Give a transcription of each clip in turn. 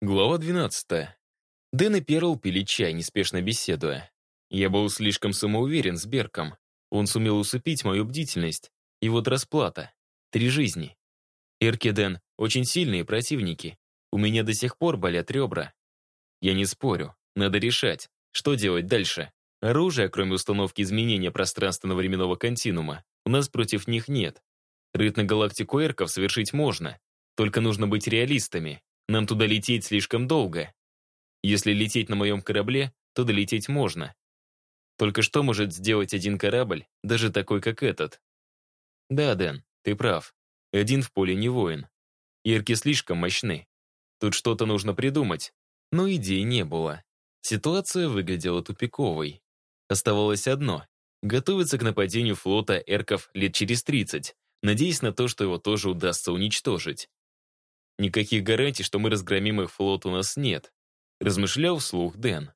Глава 12. Дэн и Перл пили чай, неспешно беседуя. Я был слишком самоуверен с Берком. Он сумел усыпить мою бдительность. И вот расплата. Три жизни. Эрки Дэн очень сильные противники. У меня до сих пор болят ребра. Я не спорю. Надо решать, что делать дальше. Оружия, кроме установки изменения пространственно-временного континуума, у нас против них нет. Рыт на галактику Эрков совершить можно. Только нужно быть реалистами. Нам туда лететь слишком долго. Если лететь на моем корабле, то долететь можно. Только что может сделать один корабль, даже такой, как этот? Да, Дэн, ты прав. Один в поле не воин. Ирки слишком мощны. Тут что-то нужно придумать. Но идей не было. Ситуация выглядела тупиковой. Оставалось одно — готовиться к нападению флота эрков лет через 30, надеясь на то, что его тоже удастся уничтожить. Никаких гарантий, что мы разгромим их флот, у нас нет. Размышлял вслух Дэн.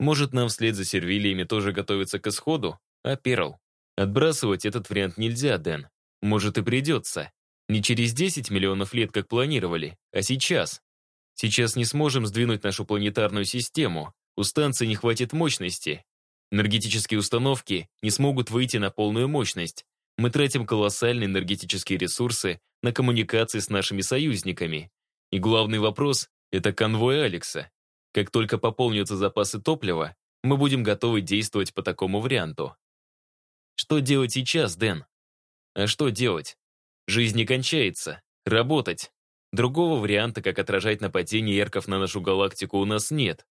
Может, нам вслед за сервилиями тоже готовиться к исходу? А Перл? Отбрасывать этот вариант нельзя, Дэн. Может и придется. Не через 10 миллионов лет, как планировали, а сейчас. Сейчас не сможем сдвинуть нашу планетарную систему. У станции не хватит мощности. Энергетические установки не смогут выйти на полную мощность. Мы тратим колоссальные энергетические ресурсы на коммуникации с нашими союзниками. И главный вопрос — это конвой Алекса. Как только пополнятся запасы топлива, мы будем готовы действовать по такому варианту. Что делать сейчас, Дэн? А что делать? Жизнь не кончается. Работать. Другого варианта, как отражать нападение эрков на нашу галактику, у нас нет.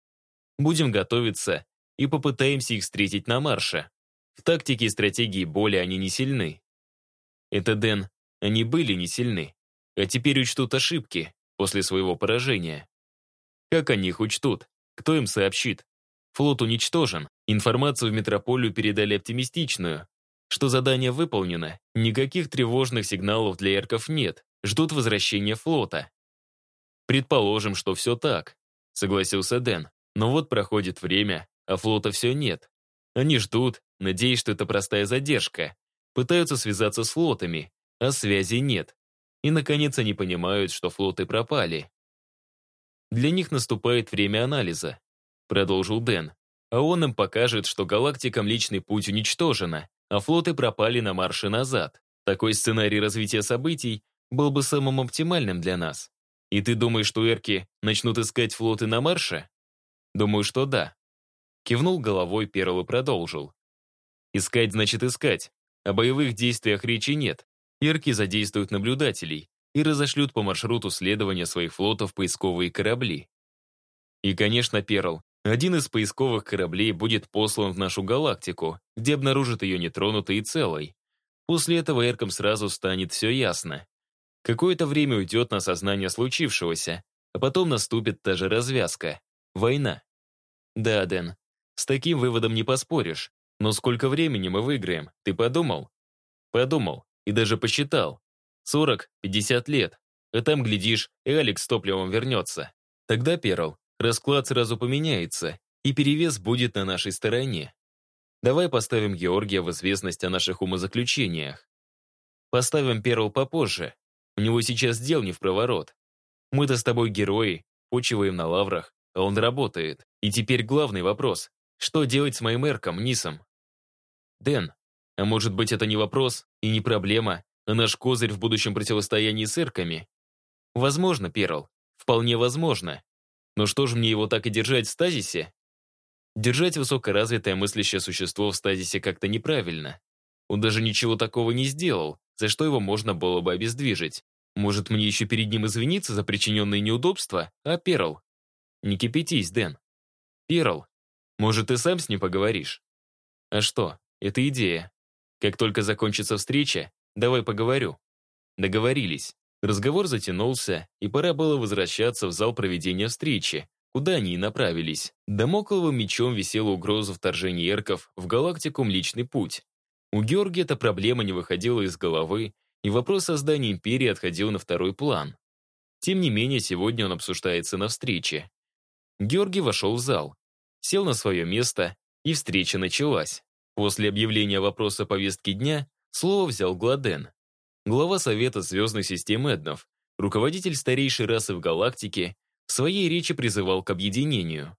Будем готовиться и попытаемся их встретить на марше. В тактике и стратегии боли они не сильны. Это, Дэн, они были не сильны. А теперь учтут ошибки после своего поражения. Как они их учтут? Кто им сообщит? Флот уничтожен. Информацию в метрополию передали оптимистичную. Что задание выполнено, никаких тревожных сигналов для эрков нет. Ждут возвращения флота. Предположим, что все так, согласился Дэн. Но вот проходит время, а флота все нет. Они ждут, надеясь, что это простая задержка. Пытаются связаться с флотами, а связи нет. И, наконец, они понимают, что флоты пропали. Для них наступает время анализа, продолжил Дэн. А он им покажет, что галактикам личный путь уничтожена, а флоты пропали на марше назад. Такой сценарий развития событий был бы самым оптимальным для нас. И ты думаешь, что эрки начнут искать флоты на марше? Думаю, что да. Кивнул головой Перл и продолжил. Искать значит искать. О боевых действиях речи нет. Ирки задействуют наблюдателей и разошлют по маршруту следования своих флотов поисковые корабли. И, конечно, Перл, один из поисковых кораблей будет послан в нашу галактику, где обнаружат ее нетронутой и целой. После этого Эркам сразу станет все ясно. Какое-то время уйдет на сознание случившегося, а потом наступит та же развязка. Война. Да, Дэн, с таким выводом не поспоришь. Но сколько времени мы выиграем, ты подумал? Подумал и даже посчитал. 40-50 лет. А там, глядишь, и Алекс с топливом вернется. Тогда, Перл, расклад сразу поменяется, и перевес будет на нашей стороне. Давай поставим Георгия в известность о наших умозаключениях. Поставим Перл попозже. У него сейчас дел не в проворот. Мы-то с тобой герои, почиваем на лаврах, а он работает. И теперь главный вопрос. Что делать с моим Эрком, Нисом? Дэн, а может быть это не вопрос и не проблема, а наш козырь в будущем противостоянии с Эрками? Возможно, Перл, вполне возможно. Но что же мне его так и держать в стазисе? Держать высокоразвитое мыслящее существо в стазисе как-то неправильно. Он даже ничего такого не сделал, за что его можно было бы обездвижить. Может, мне еще перед ним извиниться за причиненные неудобства? А, Перл? Не кипятись, Дэн. Перл, может, ты сам с ним поговоришь? А что, это идея. Как только закончится встреча, давай поговорю. Договорились. Разговор затянулся, и пора было возвращаться в зал проведения встречи, куда они и направились. Дамокловым мечом висела угроза вторжения эрков в галактику Млечный Путь. У Георгия эта проблема не выходила из головы, и вопрос создания империи отходил на второй план. Тем не менее, сегодня он обсуждается на встрече. Георгий вошел в зал сел на свое место, и встреча началась. После объявления вопроса повестки дня слово взял Гладен, глава Совета звездных систем Эднов, руководитель старейшей расы в галактике, в своей речи призывал к объединению.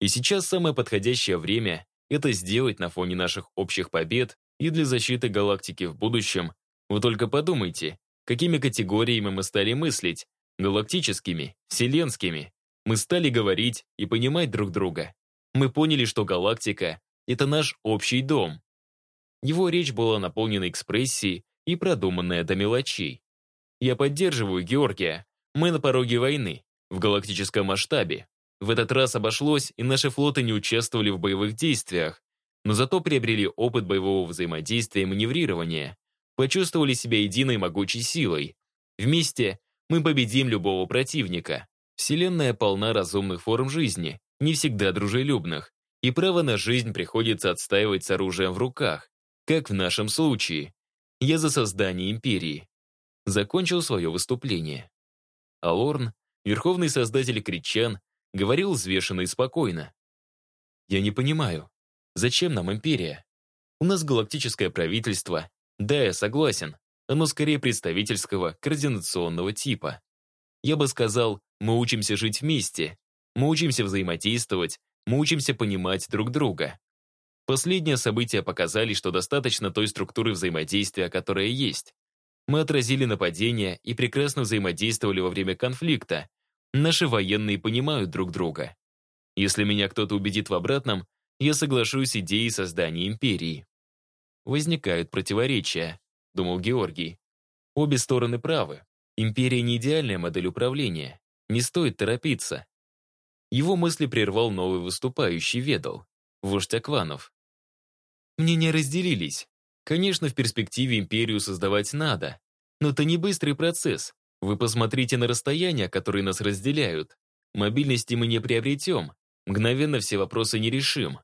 И сейчас самое подходящее время это сделать на фоне наших общих побед и для защиты галактики в будущем. Вы только подумайте, какими категориями мы стали мыслить, галактическими, вселенскими. Мы стали говорить и понимать друг друга. Мы поняли, что галактика — это наш общий дом. Его речь была наполнена экспрессией и продуманная до мелочей. Я поддерживаю Георгия. Мы на пороге войны, в галактическом масштабе. В этот раз обошлось, и наши флоты не участвовали в боевых действиях, но зато приобрели опыт боевого взаимодействия и маневрирования, почувствовали себя единой могучей силой. Вместе мы победим любого противника. Вселенная полна разумных форм жизни, не всегда дружелюбных, и право на жизнь приходится отстаивать с оружием в руках, как в нашем случае. Я за создание империи. Закончил свое выступление. Алорн, верховный создатель Кричан, говорил взвешенно и спокойно. «Я не понимаю, зачем нам империя? У нас галактическое правительство. Да, я согласен, оно скорее представительского, координационного типа. Я бы сказал, мы учимся жить вместе, мы учимся взаимодействовать, мы учимся понимать друг друга. Последние события показали, что достаточно той структуры взаимодействия, которая есть. Мы отразили нападение и прекрасно взаимодействовали во время конфликта, Наши военные понимают друг друга. Если меня кто-то убедит в обратном, я соглашусь с идеей создания империи. Возникают противоречия, думал Георгий. Обе стороны правы. Империя не идеальная модель управления. Не стоит торопиться. Его мысли прервал новый выступающий ведал, вождь Акванов. Мнения разделились. Конечно, в перспективе империю создавать надо, но это не быстрый процесс. Вы посмотрите на расстояния, которые нас разделяют. Мобильности мы не приобретем. Мгновенно все вопросы не решим.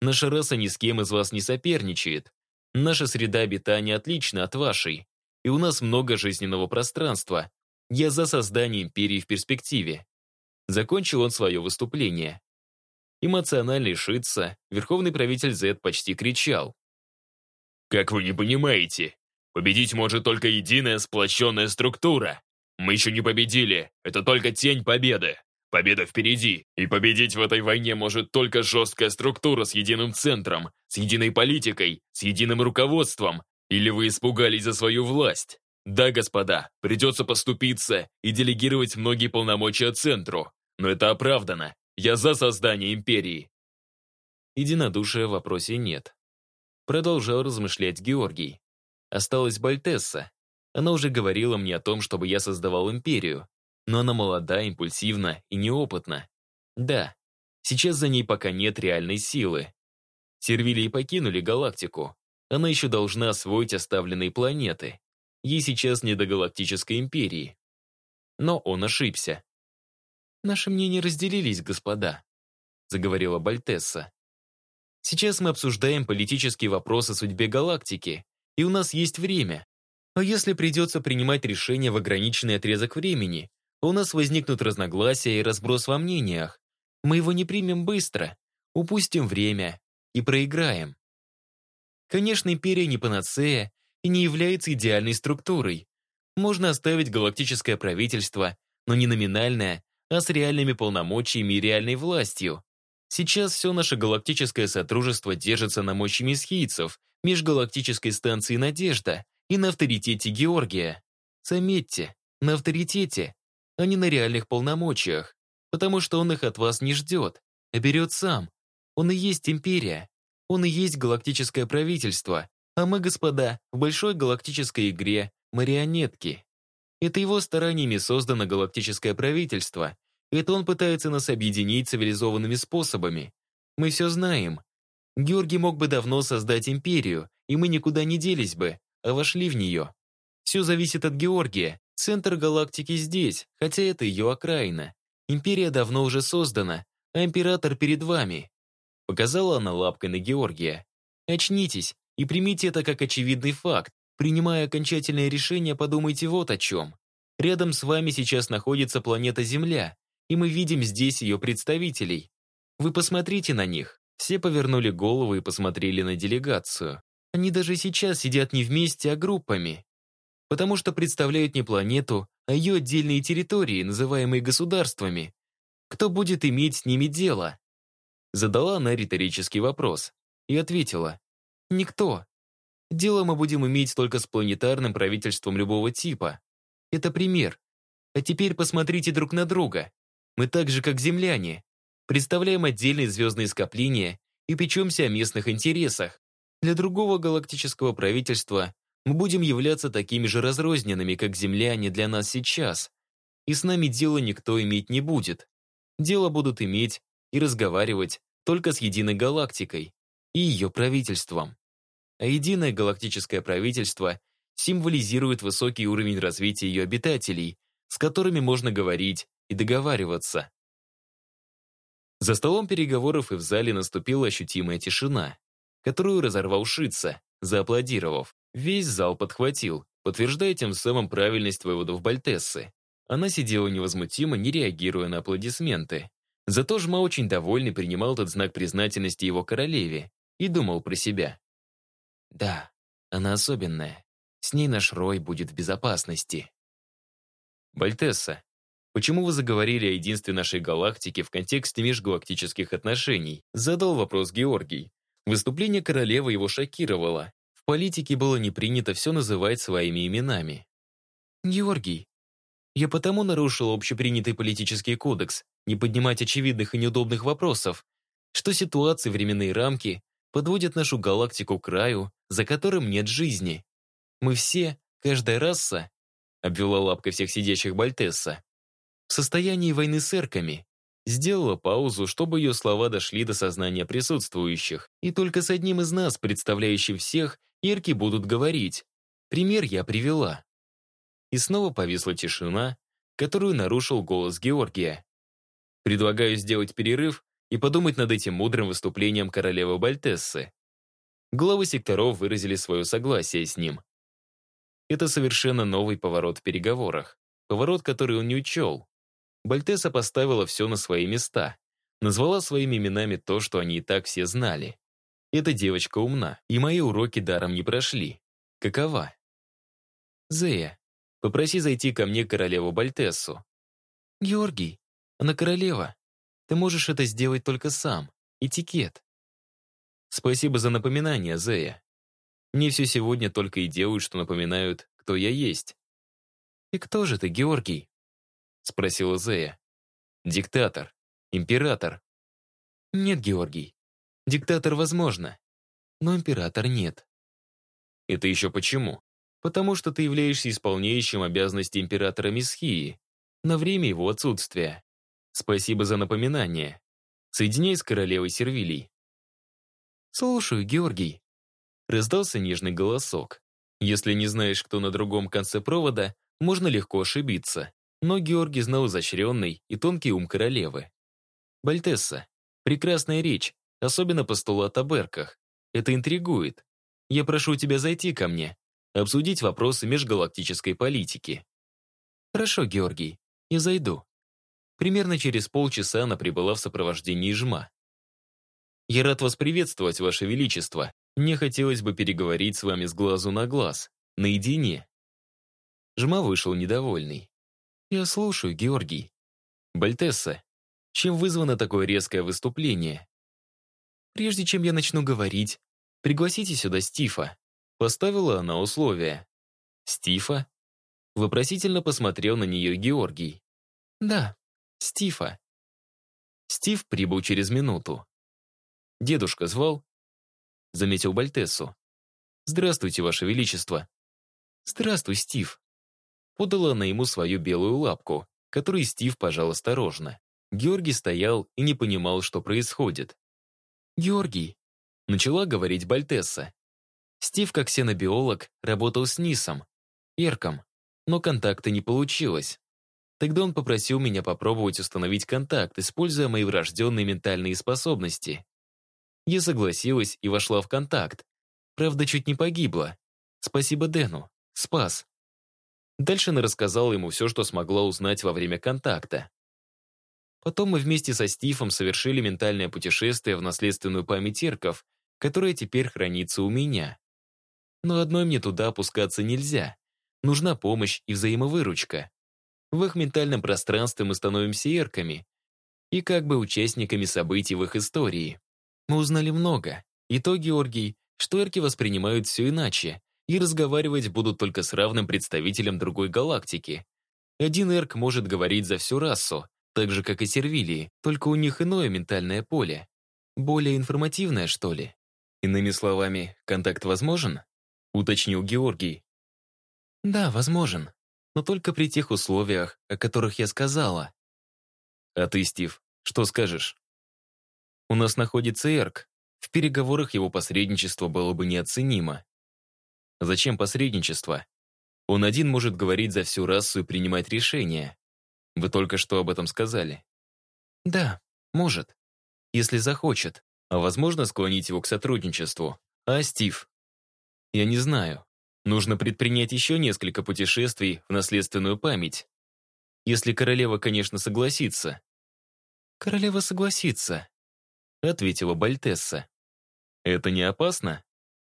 Наша раса ни с кем из вас не соперничает. Наша среда обитания отлична от вашей. И у нас много жизненного пространства. Я за создание империи в перспективе. Закончил он свое выступление. Эмоционально лишиться, верховный правитель Z почти кричал. «Как вы не понимаете, победить может только единая сплоченная структура. Мы еще не победили. Это только тень победы. Победа впереди. И победить в этой войне может только жесткая структура с единым центром, с единой политикой, с единым руководством. Или вы испугались за свою власть? Да, господа, придется поступиться и делегировать многие полномочия центру. Но это оправдано. Я за создание империи. Единодушия в вопросе нет. Продолжал размышлять Георгий. Осталась Бальтесса, она уже говорила мне о том, чтобы я создавал империю, но она молода, импульсивна и неопытна. Да, сейчас за ней пока нет реальной силы. Сервилии покинули галактику. Она еще должна освоить оставленные планеты. Ей сейчас не до галактической империи. Но он ошибся. «Наши мнения разделились, господа», — заговорила Бальтесса. «Сейчас мы обсуждаем политические вопросы о судьбе галактики, и у нас есть время. А если придется принимать решения в ограниченный отрезок времени, у нас возникнут разногласия и разброс во мнениях. Мы его не примем быстро, упустим время и проиграем. Конечно, империя не панацея и не является идеальной структурой. Можно оставить галактическое правительство, но не номинальное, а с реальными полномочиями и реальной властью. Сейчас все наше галактическое сотрудничество держится на мощи месхийцев, межгалактической станции «Надежда», и на авторитете Георгия. Заметьте, на авторитете, а не на реальных полномочиях, потому что он их от вас не ждет, а берет сам. Он и есть империя, он и есть галактическое правительство, а мы, господа, в большой галактической игре марионетки. Это его стараниями создано галактическое правительство. Это он пытается нас объединить цивилизованными способами. Мы все знаем. Георгий мог бы давно создать империю, и мы никуда не делись бы, а вошли в нее. Все зависит от Георгия. Центр галактики здесь, хотя это ее окраина. Империя давно уже создана, а император перед вами. Показала она лапкой на Георгия. Очнитесь и примите это как очевидный факт. Принимая окончательное решение, подумайте вот о чем. Рядом с вами сейчас находится планета Земля, и мы видим здесь ее представителей. Вы посмотрите на них. Все повернули головы и посмотрели на делегацию. Они даже сейчас сидят не вместе, а группами. Потому что представляют не планету, а ее отдельные территории, называемые государствами. Кто будет иметь с ними дело? Задала она риторический вопрос и ответила. Никто. Дело мы будем иметь только с планетарным правительством любого типа. Это пример. А теперь посмотрите друг на друга. Мы так же, как земляне, представляем отдельные звездные скопления и печемся о местных интересах. Для другого галактического правительства мы будем являться такими же разрозненными, как земляне для нас сейчас. И с нами дело никто иметь не будет. Дело будут иметь и разговаривать только с единой галактикой и ее правительством а единое галактическое правительство символизирует высокий уровень развития ее обитателей, с которыми можно говорить и договариваться. За столом переговоров и в зале наступила ощутимая тишина, которую разорвал Шица, зааплодировав. Весь зал подхватил, подтверждая тем самым правильность выводов Бальтессы. Она сидела невозмутимо, не реагируя на аплодисменты. Зато Жма очень довольный принимал этот знак признательности его королеве и думал про себя. Да, она особенная. С ней наш Рой будет в безопасности. Бальтесса, почему вы заговорили о единстве нашей галактики в контексте межгалактических отношений? Задал вопрос Георгий. Выступление королевы его шокировало. В политике было не принято все называть своими именами. Георгий, я потому нарушил общепринятый политический кодекс, не поднимать очевидных и неудобных вопросов, что ситуации, временные рамки подводят нашу галактику к краю, за которым нет жизни. Мы все, каждая раса, обвела лапкой всех сидящих Бальтесса, в состоянии войны с эрками. Сделала паузу, чтобы ее слова дошли до сознания присутствующих. И только с одним из нас, представляющим всех, эрки будут говорить. Пример я привела. И снова повисла тишина, которую нарушил голос Георгия. Предлагаю сделать перерыв и подумать над этим мудрым выступлением королевы Бальтессы. Главы секторов выразили свое согласие с ним. Это совершенно новый поворот в переговорах. Поворот, который он не учел. Бальтесса поставила все на свои места. Назвала своими именами то, что они и так все знали. Эта девочка умна, и мои уроки даром не прошли. Какова? Зея, попроси зайти ко мне королеву Бальтессу. Георгий, она королева. Ты можешь это сделать только сам. Этикет. Спасибо за напоминание, Зея. Мне все сегодня только и делают, что напоминают, кто я есть. И кто же ты, Георгий? Спросила Зея. Диктатор. Император. Нет, Георгий. Диктатор возможно. Но император нет. Это еще почему? Потому что ты являешься исполняющим обязанности императора Месхии на время его отсутствия. Спасибо за напоминание. Соединяй с королевой Сервилий. Слушаю, Георгий. Раздался нежный голосок. Если не знаешь, кто на другом конце провода, можно легко ошибиться. Но Георгий знал изощренный и тонкий ум королевы. Бальтесса, прекрасная речь, особенно постулат о берках. Это интригует. Я прошу тебя зайти ко мне, обсудить вопросы межгалактической политики. Хорошо, Георгий, я зайду. Примерно через полчаса она прибыла в сопровождении жма. «Я рад вас приветствовать, Ваше Величество. Мне хотелось бы переговорить с вами с глазу на глаз, наедине». Жма вышел недовольный. «Я слушаю, Георгий». «Бальтесса, чем вызвано такое резкое выступление?» «Прежде чем я начну говорить, пригласите сюда Стифа». Поставила она условие. «Стифа?» Вопросительно посмотрел на нее Георгий. «Да, Стифа. Стив прибыл через минуту. «Дедушка звал?» Заметил Бальтессу. «Здравствуйте, Ваше Величество». «Здравствуй, Стив». Подала она ему свою белую лапку, которую Стив пожал осторожно. Георгий стоял и не понимал, что происходит. «Георгий», — начала говорить Бальтесса. Стив, как сенобиолог, работал с Нисом, Эрком, но контакта не получилось. Тогда он попросил меня попробовать установить контакт, используя мои врожденные ментальные способности. Я согласилась и вошла в контакт. Правда, чуть не погибла. Спасибо Дэну. Спас. Дальше она рассказала ему все, что смогла узнать во время контакта. Потом мы вместе со Стивом совершили ментальное путешествие в наследственную память Ирков, которая теперь хранится у меня. Но одной мне туда опускаться нельзя. Нужна помощь и взаимовыручка. В их ментальном пространстве мы становимся эрками. и как бы участниками событий в их истории. Мы узнали много, и то, Георгий, что эрки воспринимают все иначе и разговаривать будут только с равным представителем другой галактики. Один эрк может говорить за всю расу, так же, как и сервилии, только у них иное ментальное поле. Более информативное, что ли? Иными словами, контакт возможен? Уточнил Георгий. Да, возможен. Но только при тех условиях, о которых я сказала. А ты, Стив, что скажешь? У нас находится Эрк. В переговорах его посредничество было бы неоценимо. Зачем посредничество? Он один может говорить за всю расу и принимать решения. Вы только что об этом сказали. Да, может. Если захочет. А возможно склонить его к сотрудничеству. А Стив? Я не знаю. Нужно предпринять еще несколько путешествий в наследственную память. Если королева, конечно, согласится. Королева согласится, ответила Бальтесса. Это не опасно?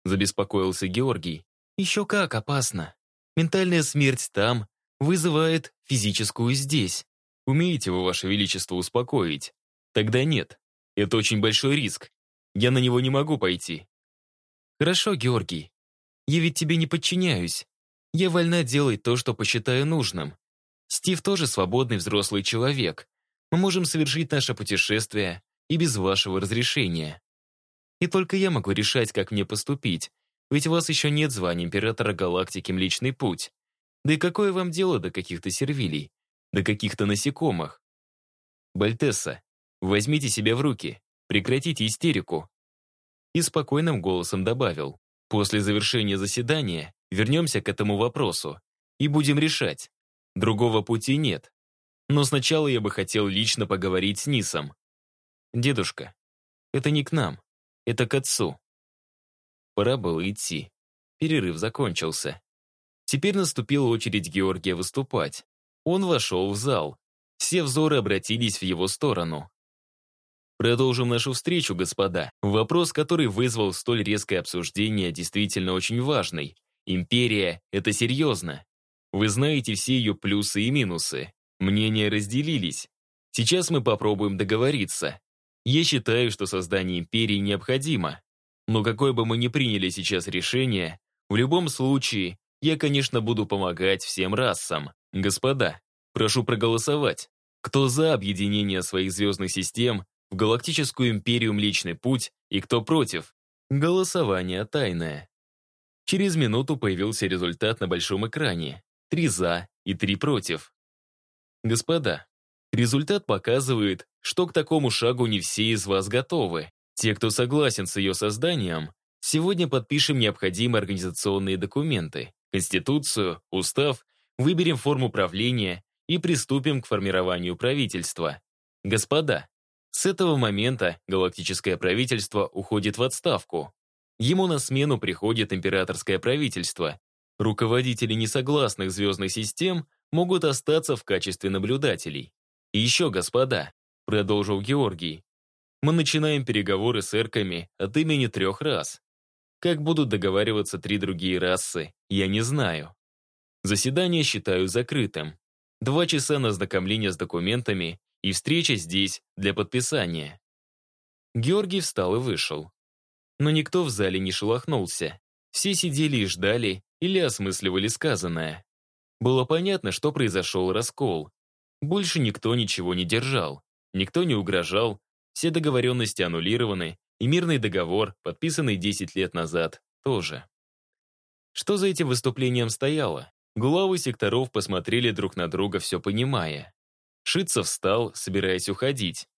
Забеспокоился Георгий. Еще как опасно. Ментальная смерть там вызывает физическую здесь. Умеете вы, Ваше Величество, успокоить? Тогда нет. Это очень большой риск. Я на него не могу пойти. Хорошо, Георгий. Я ведь тебе не подчиняюсь. Я вольна делать то, что посчитаю нужным. Стив тоже свободный взрослый человек. Мы можем совершить наше путешествие и без вашего разрешения. И только я могу решать, как мне поступить, ведь у вас еще нет звания императора галактики Млечный Путь. Да и какое вам дело до каких-то сервилей, до каких-то насекомых? Бальтесса, возьмите себя в руки, прекратите истерику. И спокойным голосом добавил. После завершения заседания вернемся к этому вопросу и будем решать. Другого пути нет. Но сначала я бы хотел лично поговорить с Нисом. Дедушка, это не к нам, это к отцу. Пора было идти. Перерыв закончился. Теперь наступила очередь Георгия выступать. Он вошел в зал. Все взоры обратились в его сторону. Продолжим нашу встречу, господа. Вопрос, который вызвал столь резкое обсуждение, действительно очень важный. Империя — это серьезно. Вы знаете все ее плюсы и минусы. Мнения разделились. Сейчас мы попробуем договориться. Я считаю, что создание империи необходимо. Но какое бы мы ни приняли сейчас решение, в любом случае, я, конечно, буду помогать всем расам. Господа, прошу проголосовать. Кто за объединение своих звездных систем в Галактическую империю Млечный Путь и кто против. Голосование тайное. Через минуту появился результат на большом экране. Три за и три против. Господа, результат показывает, что к такому шагу не все из вас готовы. Те, кто согласен с ее созданием, сегодня подпишем необходимые организационные документы, Конституцию, Устав, выберем форму правления и приступим к формированию правительства. Господа, с этого момента галактическое правительство уходит в отставку. Ему на смену приходит императорское правительство. Руководители несогласных звездных систем могут остаться в качестве наблюдателей. И еще, господа, продолжил Георгий, мы начинаем переговоры с эрками от имени трех рас. Как будут договариваться три другие расы, я не знаю. Заседание считаю закрытым. Два часа на ознакомление с документами и встреча здесь для подписания. Георгий встал и вышел. Но никто в зале не шелохнулся. Все сидели и ждали или осмысливали сказанное. Было понятно, что произошел раскол. Больше никто ничего не держал, никто не угрожал, все договоренности аннулированы, и мирный договор, подписанный 10 лет назад, тоже. Что за этим выступлением стояло? Главы секторов посмотрели друг на друга, все понимая. Шица встал, собираясь уходить.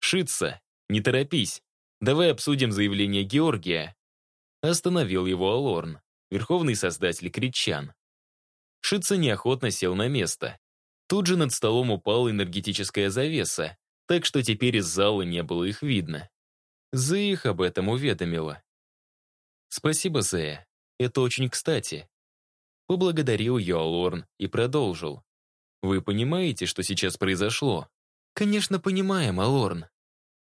«Шица, не торопись. Давай обсудим заявление Георгия». Остановил его Алорн, верховный создатель критчан. Шица неохотно сел на место. Тут же над столом упала энергетическая завеса, так что теперь из зала не было их видно. Зея их об этом уведомила. «Спасибо, Зея. Это очень кстати». Поблагодарил ее Алорн и продолжил. Вы понимаете, что сейчас произошло? Конечно, понимаем, Алорн.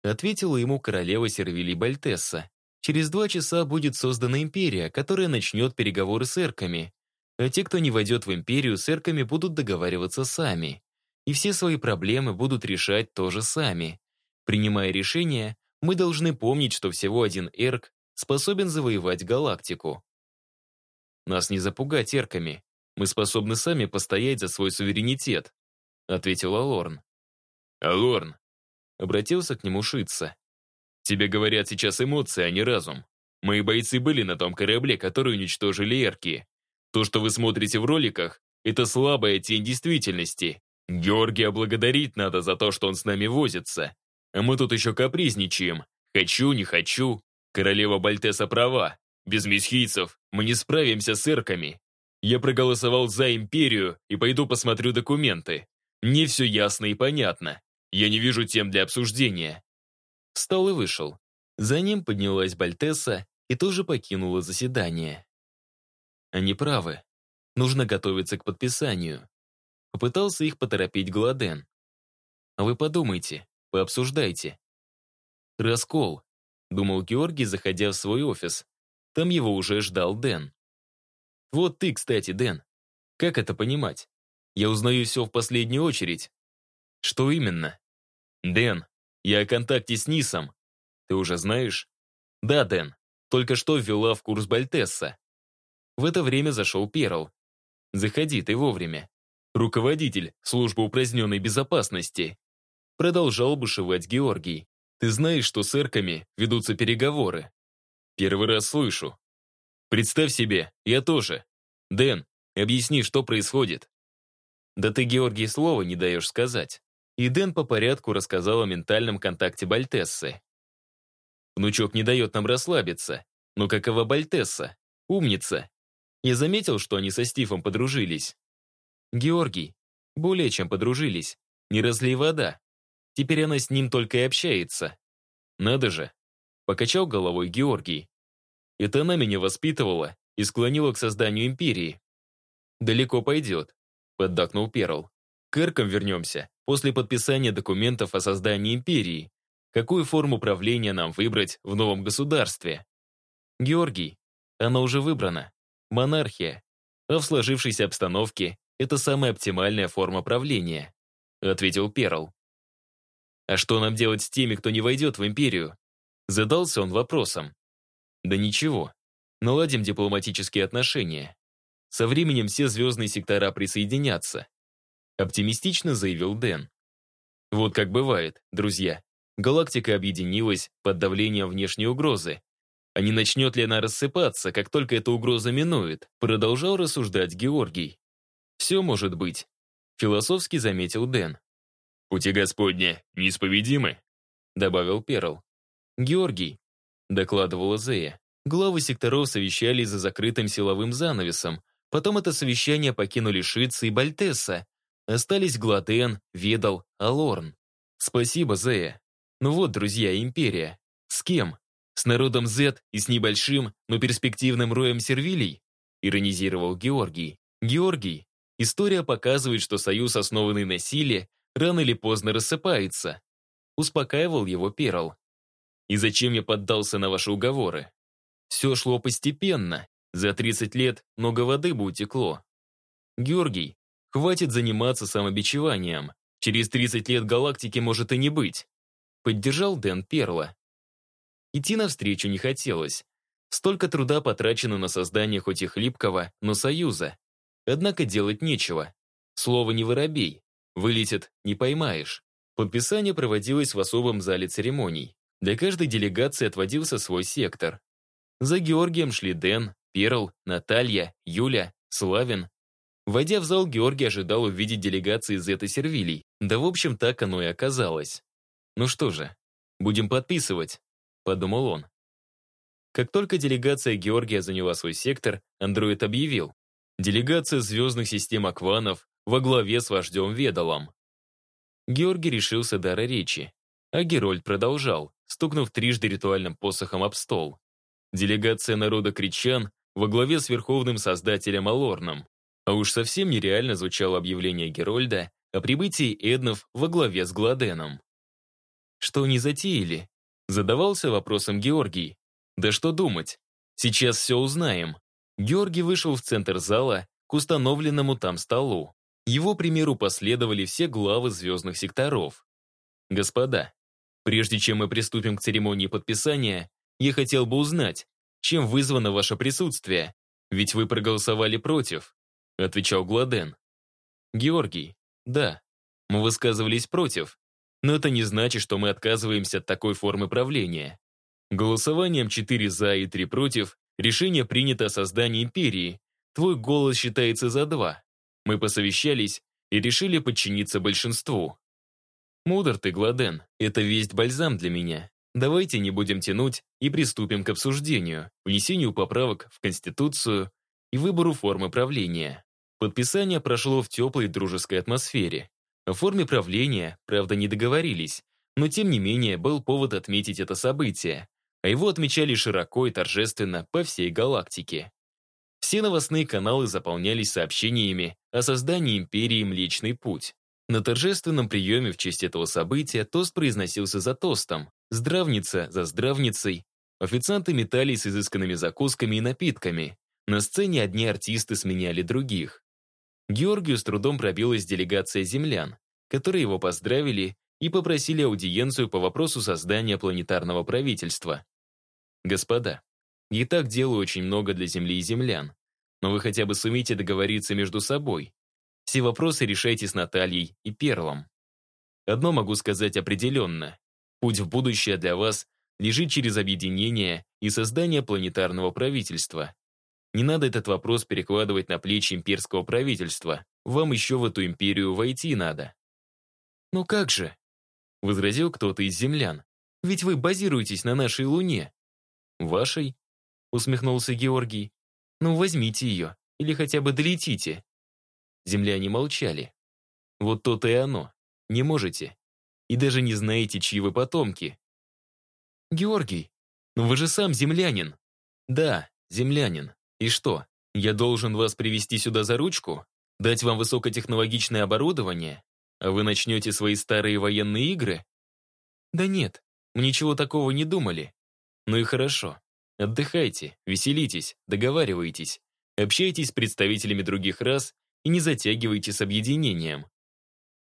Ответила ему королева Сервилий Бальтесса. Через два часа будет создана империя, которая начнет переговоры с эрками. А те, кто не войдет в империю, с эрками будут договариваться сами. И все свои проблемы будут решать тоже сами. Принимая решения, мы должны помнить, что всего один эрк способен завоевать галактику. Нас не запугать эрками. Мы способны сами постоять за свой суверенитет, ответил Алорн. Алорн, обратился к нему Шитца. Тебе говорят сейчас эмоции, а не разум. Мои бойцы были на том корабле, который уничтожили эрки. То, что вы смотрите в роликах, это слабая тень действительности. Георгия благодарить надо за то, что он с нами возится. А мы тут еще капризничаем. Хочу, не хочу. Королева Бальтеса права. Без месхийцев мы не справимся с эрками. Я проголосовал за империю и пойду посмотрю документы. Мне все ясно и понятно. Я не вижу тем для обсуждения. Встал и вышел. За ним поднялась Бальтеса и тоже покинула заседание. Они правы. Нужно готовиться к подписанию. Попытался их поторопить Гладен. А вы подумайте, пообсуждайте. Раскол, думал Георгий, заходя в свой офис. Там его уже ждал Дэн. Вот ты, кстати, Дэн. Как это понимать? Я узнаю все в последнюю очередь. Что именно? Дэн, я о контакте с Нисом. Ты уже знаешь? Да, Дэн. Только что ввела в курс Бальтесса. В это время зашел Перл. Заходи, ты вовремя. Руководитель службы упраздненной безопасности. Продолжал бушевать Георгий. Ты знаешь, что с эрками ведутся переговоры? Первый раз слышу. Представь себе, я тоже. Дэн, объясни, что происходит. Да ты, Георгий, слова не даешь сказать. И Дэн по порядку рассказал о ментальном контакте Бальтессы. Внучок не дает нам расслабиться. Но какова Бальтесса? Умница. Я заметил, что они со Стивом подружились. Георгий. Более чем подружились. Не разлей вода. Теперь она с ним только и общается. Надо же. Покачал головой Георгий. Это она меня воспитывала и склонила к созданию империи. Далеко пойдет, поддакнул Перл. К Эркам вернемся после подписания документов о создании империи. Какую форму правления нам выбрать в новом государстве? Георгий, она уже выбрана. Монархия. А в сложившейся обстановке это самая оптимальная форма правления, ответил Перл. А что нам делать с теми, кто не войдет в империю? Задался он вопросом. Да ничего. Наладим дипломатические отношения. Со временем все звездные сектора присоединятся. Оптимистично заявил Дэн. Вот как бывает, друзья. Галактика объединилась под давлением внешней угрозы, а не начнет ли она рассыпаться, как только эта угроза минует, продолжал рассуждать Георгий. Все может быть, философски заметил Дэн. «Пути Господня неисповедимы», добавил Перл. «Георгий», докладывала Зея, главы секторов совещались за закрытым силовым занавесом, потом это совещание покинули Шица и Бальтесса, остались Гладен, Ведал, Алорн. Спасибо, Зея. Ну вот, друзья, империя. С кем? С народом Z и с небольшим, но перспективным роем сервилей? Иронизировал Георгий. Георгий, история показывает, что союз, основанный на силе, рано или поздно рассыпается. Успокаивал его Перл. И зачем я поддался на ваши уговоры? Все шло постепенно. За 30 лет много воды бы утекло. Георгий, хватит заниматься самобичеванием. Через 30 лет галактики может и не быть. Поддержал Дэн Перла. Идти навстречу не хотелось. Столько труда потрачено на создание хоть и хлипкого, но союза. Однако делать нечего. Слово не воробей. Вылетит, не поймаешь. Подписание проводилось в особом зале церемоний. Для каждой делегации отводился свой сектор. За Георгием шли Дэн, Перл, Наталья, Юля, Славин. Войдя в зал, Георгий ожидал увидеть делегации из этой сервилей. Да, в общем, так оно и оказалось. Ну что же, будем подписывать подумал он. Как только делегация Георгия заняла свой сектор, андроид объявил. Делегация звездных систем Акванов во главе с вождем Ведалом. Георгий решился дара речи, а Герольд продолжал, стукнув трижды ритуальным посохом об стол. Делегация народа Кричан во главе с верховным создателем Алорном. А уж совсем нереально звучало объявление Герольда о прибытии Эднов во главе с Гладеном. Что они затеяли? Задавался вопросом Георгий. Да что думать? Сейчас все узнаем. Георгий вышел в центр зала к установленному там столу. Его примеру последовали все главы звездных секторов. Господа, прежде чем мы приступим к церемонии подписания, я хотел бы узнать, чем вызвано ваше присутствие, ведь вы проголосовали против, отвечал Гладен. Георгий, да, мы высказывались против, но это не значит, что мы отказываемся от такой формы правления. Голосованием 4 за и 3 против решение принято о создании империи. Твой голос считается за два. Мы посовещались и решили подчиниться большинству. Мудр ты, Гладен, это весть бальзам для меня. Давайте не будем тянуть и приступим к обсуждению, внесению поправок в Конституцию и выбору формы правления. Подписание прошло в теплой дружеской атмосфере. О форме правления, правда, не договорились, но тем не менее был повод отметить это событие, а его отмечали широко и торжественно по всей галактике. Все новостные каналы заполнялись сообщениями о создании империи Млечный Путь. На торжественном приеме в честь этого события тост произносился за тостом, здравница за здравницей, официанты метались изысканными закусками и напитками, на сцене одни артисты сменяли других. Георгию с трудом пробилась делегация землян, которые его поздравили и попросили аудиенцию по вопросу создания планетарного правительства. «Господа, и так делаю очень много для Земли и землян, но вы хотя бы сумеете договориться между собой. Все вопросы решайте с Натальей и Перлом. Одно могу сказать определенно. Путь в будущее для вас лежит через объединение и создание планетарного правительства. Не надо этот вопрос перекладывать на плечи имперского правительства. Вам еще в эту империю войти надо. «Ну как же?» — возразил кто-то из землян. «Ведь вы базируетесь на нашей Луне». «Вашей?» — усмехнулся Георгий. «Ну, возьмите ее, или хотя бы долетите». Земляне молчали. «Вот то-то и оно. Не можете. И даже не знаете, чьи вы потомки». «Георгий, ну вы же сам землянин». «Да, землянин. И что, я должен вас привести сюда за ручку? Дать вам высокотехнологичное оборудование? А вы начнете свои старые военные игры? Да нет, мы ничего такого не думали. Ну и хорошо. Отдыхайте, веселитесь, договаривайтесь, общайтесь с представителями других рас и не затягивайте с объединением.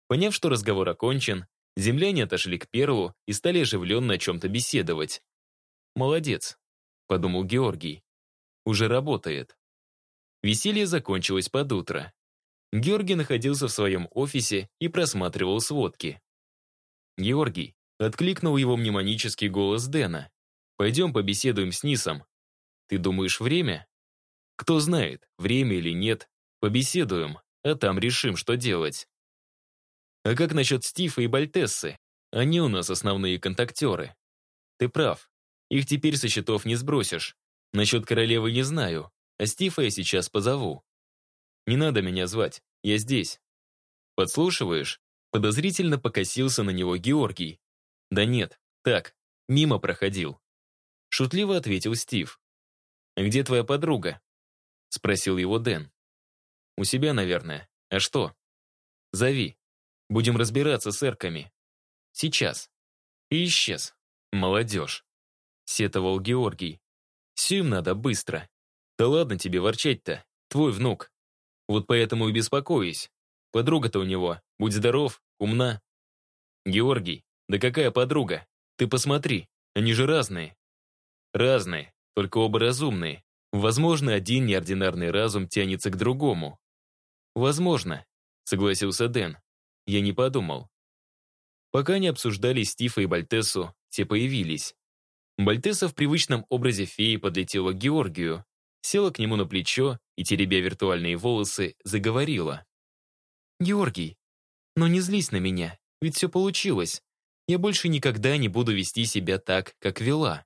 Поняв, что разговор окончен, земляне отошли к Перлу и стали оживленно о чем-то беседовать. «Молодец», — подумал Георгий уже работает. Веселье закончилось под утро. Георгий находился в своем офисе и просматривал сводки. «Георгий», — откликнул его мнемонический голос Дэна. «Пойдем побеседуем с Нисом. Ты думаешь, время?» «Кто знает, время или нет. Побеседуем, а там решим, что делать». «А как насчет Стива и Бальтессы? Они у нас основные контактеры». «Ты прав. Их теперь со счетов не сбросишь. Насчет королевы не знаю, а Стифа я сейчас позову. Не надо меня звать, я здесь. Подслушиваешь? Подозрительно покосился на него Георгий. Да нет, так, мимо проходил. Шутливо ответил Стив. «Где твоя подруга?» Спросил его Дэн. «У себя, наверное. А что?» «Зови. Будем разбираться с эрками». «Сейчас». И исчез. «Молодежь», — сетовал Георгий. Им надо быстро. Да ладно тебе ворчать-то, твой внук. Вот поэтому и беспокоюсь. Подруга-то у него, будь здоров, умна. Георгий, да какая подруга? Ты посмотри, они же разные. Разные, только оба разумные. Возможно, один неординарный разум тянется к другому. Возможно, согласился Дэн. Я не подумал. Пока не обсуждали Стифа и Бальтессу, те появились. Бальтеса в привычном образе феи подлетела к Георгию, села к нему на плечо и, теребя виртуальные волосы, заговорила. «Георгий, но не злись на меня, ведь все получилось. Я больше никогда не буду вести себя так, как вела».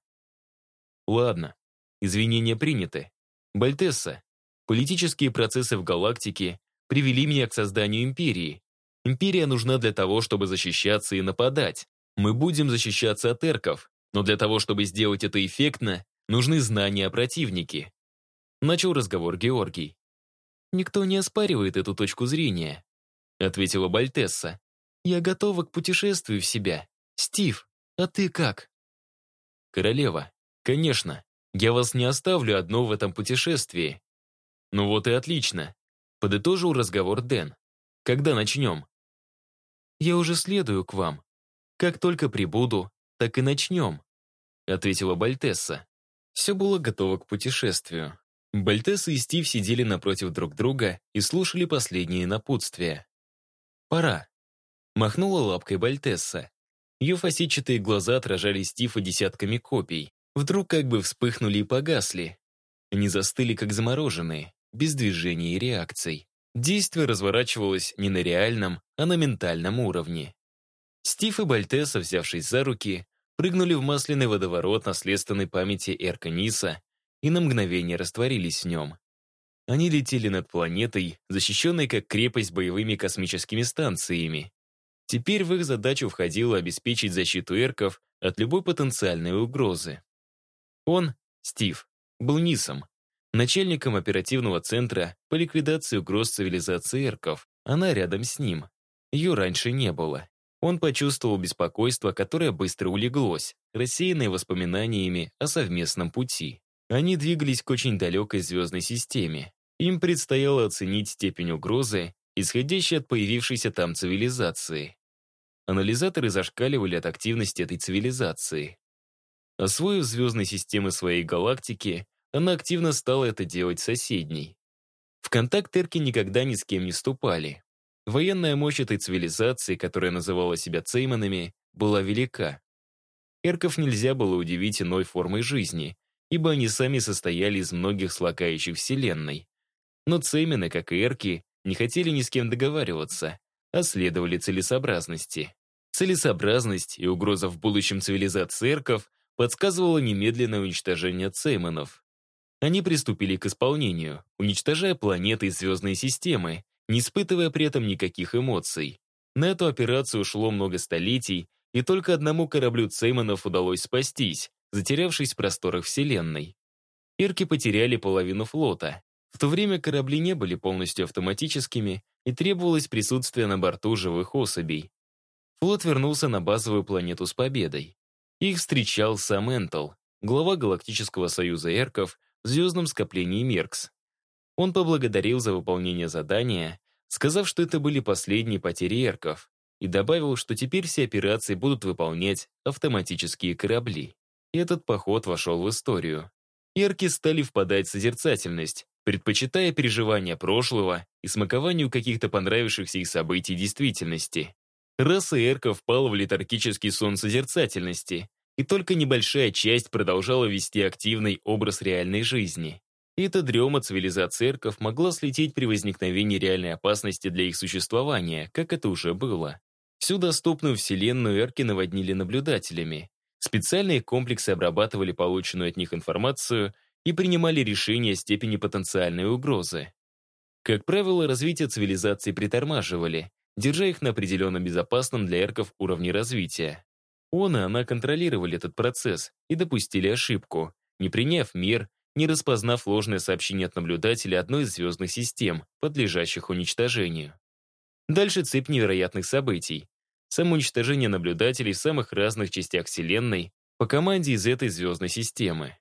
«Ладно, извинения приняты. Бальтесса, политические процессы в галактике привели меня к созданию империи. Империя нужна для того, чтобы защищаться и нападать. Мы будем защищаться от эрков, но для того, чтобы сделать это эффектно, нужны знания о противнике. Начал разговор Георгий. «Никто не оспаривает эту точку зрения», ответила Бальтесса. «Я готова к путешествию в себя. Стив, а ты как?» «Королева, конечно, я вас не оставлю одно в этом путешествии». «Ну вот и отлично», подытожил разговор Дэн. Когда начнем?» «Я уже следую к вам. Как только прибуду, так и начнем», ответила Бальтесса. Все было готово к путешествию. Бальтесса и Стив сидели напротив друг друга и слушали последние напутствия. «Пора», — махнула лапкой Бальтесса. Ее фасетчатые глаза отражали Стива десятками копий. Вдруг как бы вспыхнули и погасли. Они застыли, как замороженные, без движения и реакций. Действие разворачивалось не на реальном, а на ментальном уровне. Стив и Бальтесса, взявшись за руки, прыгнули в масляный водоворот наследственной памяти Эрка Ниса и на мгновение растворились в нем. Они летели над планетой, защищенной как крепость боевыми космическими станциями. Теперь в их задачу входило обеспечить защиту эрков от любой потенциальной угрозы. Он, Стив, был Нисом, начальником оперативного центра по ликвидации угроз цивилизации эрков. Она рядом с ним. Ее раньше не было. Он почувствовал беспокойство, которое быстро улеглось, рассеянное воспоминаниями о совместном пути. Они двигались к очень далекой звездной системе. Им предстояло оценить степень угрозы, исходящей от появившейся там цивилизации. Анализаторы зашкаливали от активности этой цивилизации. Освоив звездные системы своей галактики, она активно стала это делать соседней. В контакт Эрки никогда ни с кем не вступали. Военная мощь этой цивилизации, которая называла себя Цейманами, была велика. Эрков нельзя было удивить иной формой жизни, ибо они сами состояли из многих слагающих Вселенной. Но Цеймены, как и Эрки, не хотели ни с кем договариваться, а следовали целесообразности. Целесообразность и угроза в будущем цивилизации Эрков подсказывала немедленное уничтожение Цейменов. Они приступили к исполнению, уничтожая планеты и звездные системы, не испытывая при этом никаких эмоций. На эту операцию ушло много столетий, и только одному кораблю Цейманов удалось спастись, затерявшись в просторах Вселенной. Ирки потеряли половину флота. В то время корабли не были полностью автоматическими, и требовалось присутствие на борту живых особей. Флот вернулся на базовую планету с победой. Их встречал сам Энтл, глава Галактического союза Эрков в звездном скоплении Меркс. Он поблагодарил за выполнение задания, сказав, что это были последние потери Эрков, и добавил, что теперь все операции будут выполнять автоматические корабли и этот поход вошел в историю. Эрки стали впадать в созерцательность, предпочитая переживания прошлого и смакованию каких-то понравившихся их событий действительности. Раса эрков впала в летаргический сон созерцательности, и только небольшая часть продолжала вести активный образ реальной жизни. И эта дрема цивилизации эрков могла слететь при возникновении реальной опасности для их существования, как это уже было. Всю доступную вселенную эрки наводнили наблюдателями, Специальные комплексы обрабатывали полученную от них информацию и принимали решения о степени потенциальной угрозы. Как правило, развитие цивилизации притормаживали, держа их на определенно безопасном для эрков уровне развития. Он и она контролировали этот процесс и допустили ошибку, не приняв мер, не распознав ложное сообщение от наблюдателя одной из звездных систем, подлежащих уничтожению. Дальше цепь невероятных событий, самоуничтожение наблюдателей в самых разных частях Вселенной по команде из этой звездной системы.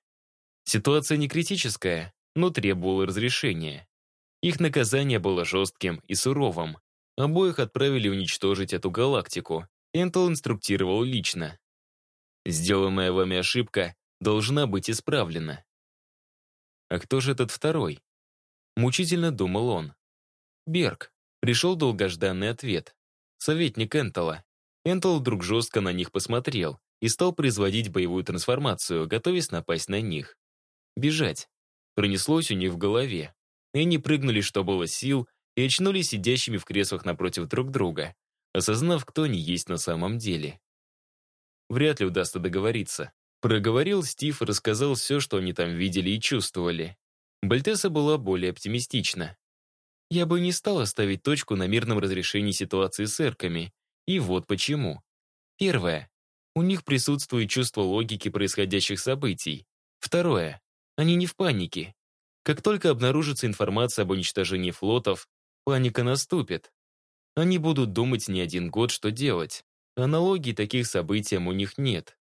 Ситуация не критическая, но требовала разрешения. Их наказание было жестким и суровым. Обоих отправили уничтожить эту галактику. Энтл инструктировал лично. Сделанная вами ошибка должна быть исправлена. А кто же этот второй? Мучительно думал он. Берг. Пришел долгожданный ответ советник Энтола. Энтол вдруг жестко на них посмотрел и стал производить боевую трансформацию, готовясь напасть на них. Бежать. Пронеслось у них в голове. И они прыгнули, что было сил, и очнулись сидящими в креслах напротив друг друга, осознав, кто они есть на самом деле. Вряд ли удастся договориться. Проговорил Стив и рассказал все, что они там видели и чувствовали. Бальтеса была более оптимистична. Я бы не стала ставить точку на мирном разрешении ситуации с эрками. И вот почему. Первое. У них присутствует чувство логики происходящих событий. Второе. Они не в панике. Как только обнаружится информация об уничтожении флотов, паника наступит. Они будут думать не один год, что делать. Аналогий таких событиям у них нет.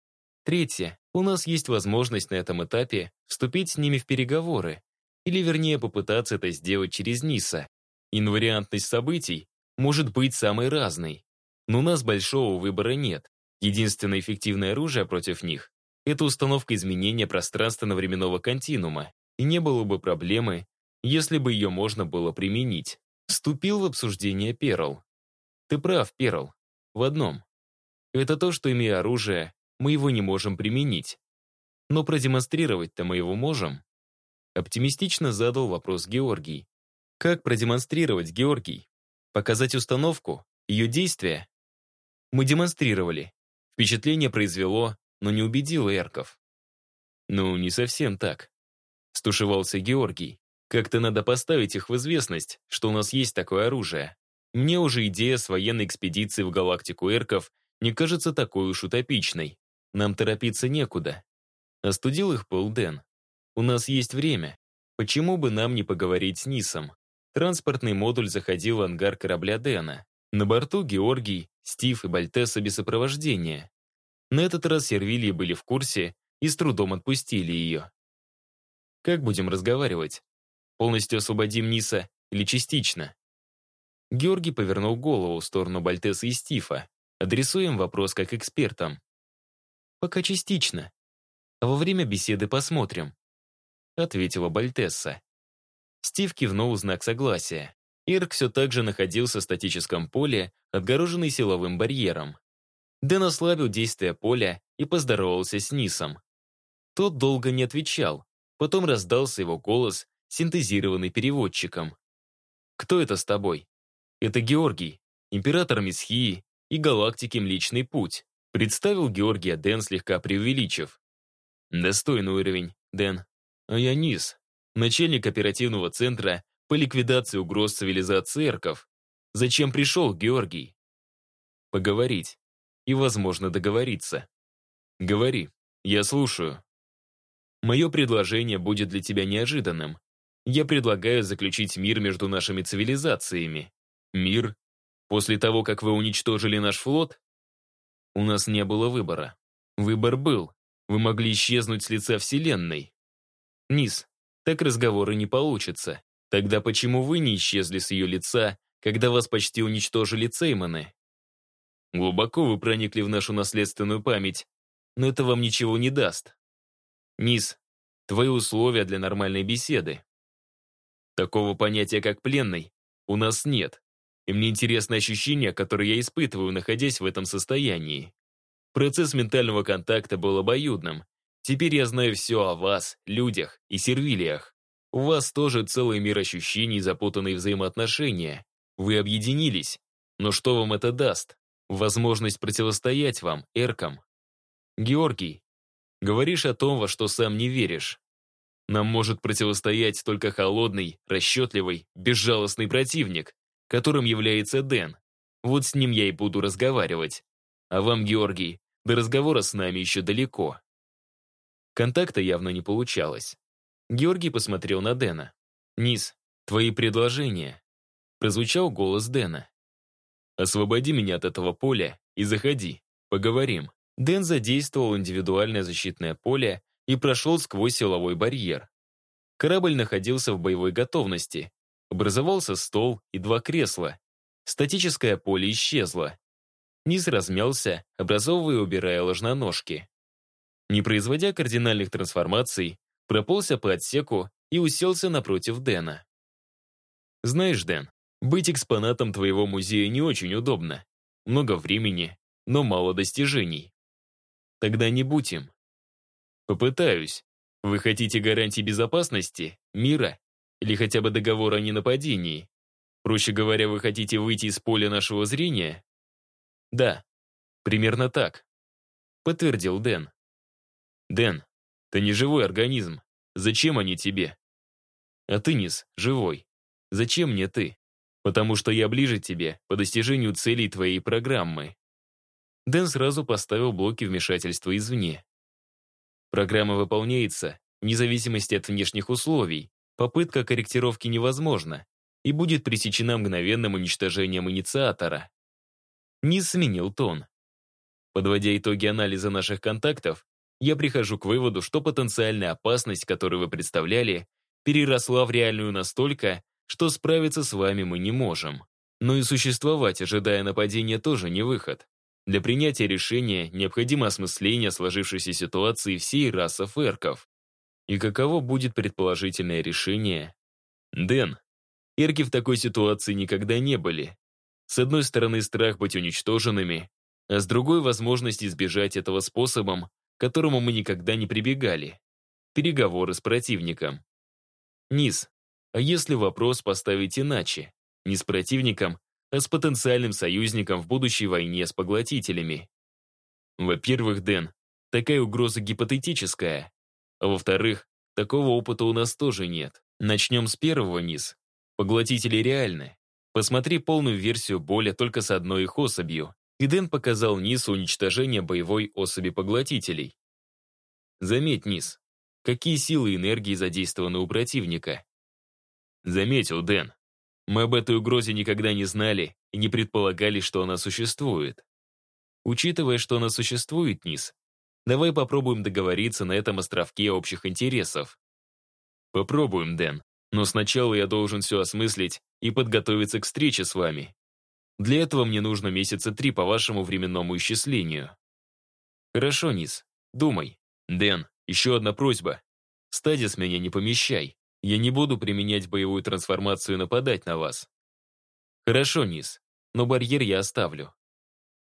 Третье. У нас есть возможность на этом этапе вступить с ними в переговоры. Или вернее попытаться это сделать через Ниса. Инвариантность событий может быть самой разной. Но у нас большого выбора нет. Единственное эффективное оружие против них — это установка изменения пространственно-временного континуума, и не было бы проблемы, если бы ее можно было применить. Вступил в обсуждение Перл. Ты прав, Перл. В одном. Это то, что, имея оружие, мы его не можем применить. Но продемонстрировать-то мы его можем. Оптимистично задал вопрос Георгий. Как продемонстрировать, Георгий? Показать установку? Ее действия? Мы демонстрировали. Впечатление произвело, но не убедило Эрков. Ну, не совсем так. Стушевался Георгий. Как-то надо поставить их в известность, что у нас есть такое оружие. Мне уже идея с военной экспедиции в галактику Эрков не кажется такой уж утопичной. Нам торопиться некуда. Остудил их пыл Дэн. У нас есть время. Почему бы нам не поговорить с Нисом? Транспортный модуль заходил в ангар корабля Дэна. На борту Георгий, Стив и Бальтеса без сопровождения. На этот раз Сервилии были в курсе и с трудом отпустили ее. Как будем разговаривать? Полностью освободим Ниса или частично? Георгий повернул голову в сторону Бальтеса и Стифа, адресуя им вопрос как экспертам. «Пока частично. А во время беседы посмотрим», — ответила Бальтесса. Стив кивнул знак согласия. Ирк все так же находился в статическом поле, отгороженный силовым барьером. Дэн ослабил действие поля и поздоровался с Нисом. Тот долго не отвечал, потом раздался его голос, синтезированный переводчиком. «Кто это с тобой?» Это Георгий, император Месхии и галактики Млечный Путь, представил Георгия Дэн, слегка преувеличив. Достойный уровень, Дэн. А я Низ, начальник оперативного центра по ликвидации угроз цивилизации эрков. Зачем пришел, Георгий? Поговорить. И, возможно, договориться. Говори, я слушаю. Мое предложение будет для тебя неожиданным. Я предлагаю заключить мир между нашими цивилизациями. Мир? После того, как вы уничтожили наш флот? У нас не было выбора. Выбор был. Вы могли исчезнуть с лица Вселенной. Низ, так разговоры не получится. Тогда почему вы не исчезли с ее лица, когда вас почти уничтожили Цейманы? Глубоко вы проникли в нашу наследственную память, но это вам ничего не даст. Низ, твои условия для нормальной беседы. Такого понятия, как пленный, у нас нет. И мне интересно ощущение, которое я испытываю, находясь в этом состоянии. Процесс ментального контакта был обоюдным. Теперь я знаю все о вас, людях и сервилиях. У вас тоже целый мир ощущений и запутанные взаимоотношения. Вы объединились. Но что вам это даст? Возможность противостоять вам, эркам. Георгий, говоришь о том, во что сам не веришь. Нам может противостоять только холодный, расчетливый, безжалостный противник, которым является Дэн. Вот с ним я и буду разговаривать. А вам, Георгий, до разговора с нами еще далеко. Контакта явно не получалось. Георгий посмотрел на Дэна. «Низ, твои предложения». Прозвучал голос Дэна. «Освободи меня от этого поля и заходи. Поговорим». Дэн задействовал индивидуальное защитное поле и прошел сквозь силовой барьер. Корабль находился в боевой готовности, Образовался стол и два кресла. Статическое поле исчезло. Низ размялся, образовывая и убирая ложноножки. Не производя кардинальных трансформаций, проползся по отсеку и уселся напротив Дэна. «Знаешь, Дэн, быть экспонатом твоего музея не очень удобно. Много времени, но мало достижений. Тогда не будь им. Попытаюсь. Вы хотите гарантии безопасности, мира или хотя бы договор о ненападении? Проще говоря, вы хотите выйти из поля нашего зрения? Да, примерно так. Подтвердил Дэн. Дэн, ты не живой организм. Зачем они тебе? А ты, Низ, живой. Зачем мне ты? Потому что я ближе тебе по достижению целей твоей программы. Дэн сразу поставил блоки вмешательства извне. Программа выполняется вне зависимости от внешних условий, попытка корректировки невозможна и будет пресечена мгновенным уничтожением инициатора. Низ сменил тон. Подводя итоги анализа наших контактов, я прихожу к выводу, что потенциальная опасность, которую вы представляли, переросла в реальную настолько, что справиться с вами мы не можем. Но и существовать, ожидая нападения, тоже не выход. Для принятия решения необходимо осмысление сложившейся ситуации всей расы эрков. И каково будет предположительное решение? Дэн, эрки в такой ситуации никогда не были. С одной стороны, страх быть уничтоженными, а с другой — возможность избежать этого способом, которому мы никогда не прибегали. Переговоры с противником. Низ, а если вопрос поставить иначе? Не с противником, а с потенциальным союзником в будущей войне с поглотителями. Во-первых, Дэн, такая угроза гипотетическая. А во-вторых, такого опыта у нас тоже нет. Начнем с первого, Низ. Поглотители реальны. Посмотри полную версию боля только с одной их особью. И Дэн показал Низ уничтожение боевой особи поглотителей. Заметь, Низ, какие силы и энергии задействованы у противника. Заметил, Дэн, мы об этой угрозе никогда не знали и не предполагали, что она существует. Учитывая, что она существует, Низ, давай попробуем договориться на этом островке общих интересов. Попробуем, Дэн. Но сначала я должен все осмыслить и подготовиться к встрече с вами. Для этого мне нужно месяца три по вашему временному исчислению. Хорошо, Низ, думай. Дэн, еще одна просьба. Стадис меня не помещай. Я не буду применять боевую трансформацию и нападать на вас. Хорошо, Низ, но барьер я оставлю.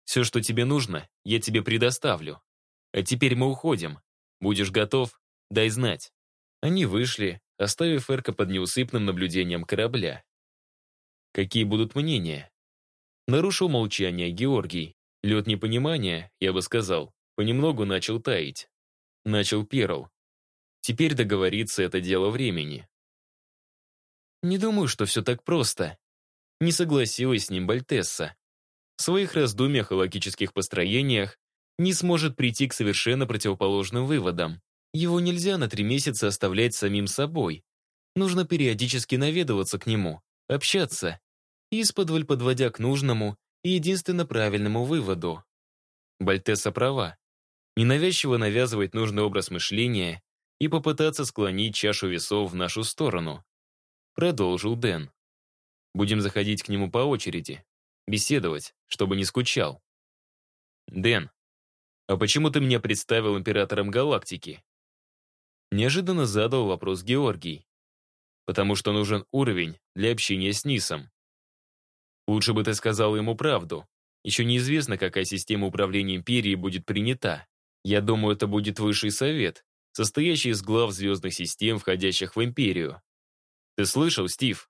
Все, что тебе нужно, я тебе предоставлю. А теперь мы уходим. Будешь готов? Дай знать. Они вышли, оставив Эрка под неусыпным наблюдением корабля. Какие будут мнения? Нарушил молчание Георгий. Лед непонимания, я бы сказал, понемногу начал таять. Начал Перл. Теперь договориться — это дело времени. Не думаю, что все так просто. Не согласилась с ним Бальтесса. В своих раздумьях и логических построениях не сможет прийти к совершенно противоположным выводам. Его нельзя на три месяца оставлять самим собой. Нужно периодически наведываться к нему, общаться, исподволь подводя к нужному и единственно правильному выводу. Бальтесса права. Ненавязчиво навязывать нужный образ мышления и попытаться склонить чашу весов в нашу сторону. Продолжил Дэн. Будем заходить к нему по очереди, беседовать, чтобы не скучал. Дэн, а почему ты меня представил императором галактики? Неожиданно задал вопрос Георгий. Потому что нужен уровень для общения с Нисом. Лучше бы ты сказал ему правду. Еще неизвестно, какая система управления империей будет принята. Я думаю, это будет высший совет, состоящий из глав звездных систем, входящих в империю. Ты слышал, Стив?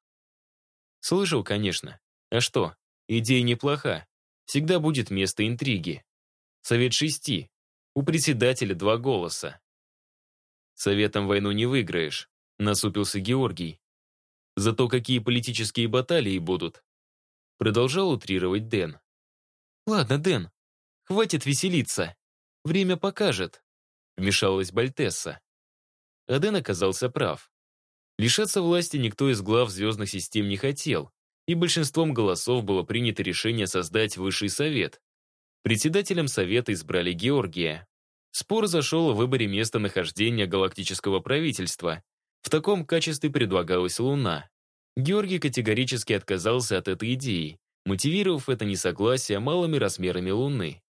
Слышал, конечно. А что? Идея неплоха. Всегда будет место интриги. Совет шести. У председателя два голоса. Советом войну не выиграешь, насупился Георгий. Зато какие политические баталии будут. Продолжал утрировать Дэн. Ладно, Дэн, хватит веселиться. Время покажет. Вмешалась Бальтесса. А Дэн оказался прав. Лишаться власти никто из глав звездных систем не хотел, и большинством голосов было принято решение создать высший совет. Председателем совета избрали Георгия. Спор зашел о выборе места нахождения галактического правительства. В таком качестве предлагалась Луна. Георгий категорически отказался от этой идеи, мотивировав это несогласие малыми размерами Луны.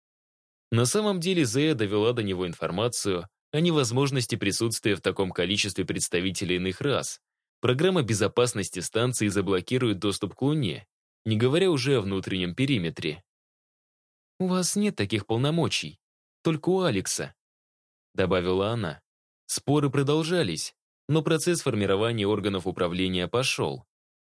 На самом деле Зея довела до него информацию о невозможности присутствия в таком количестве представителей иных рас. Программа безопасности станции заблокирует доступ к Луне, не говоря уже о внутреннем периметре. «У вас нет таких полномочий», только у Алекса», — добавила она. Споры продолжались, но процесс формирования органов управления пошел.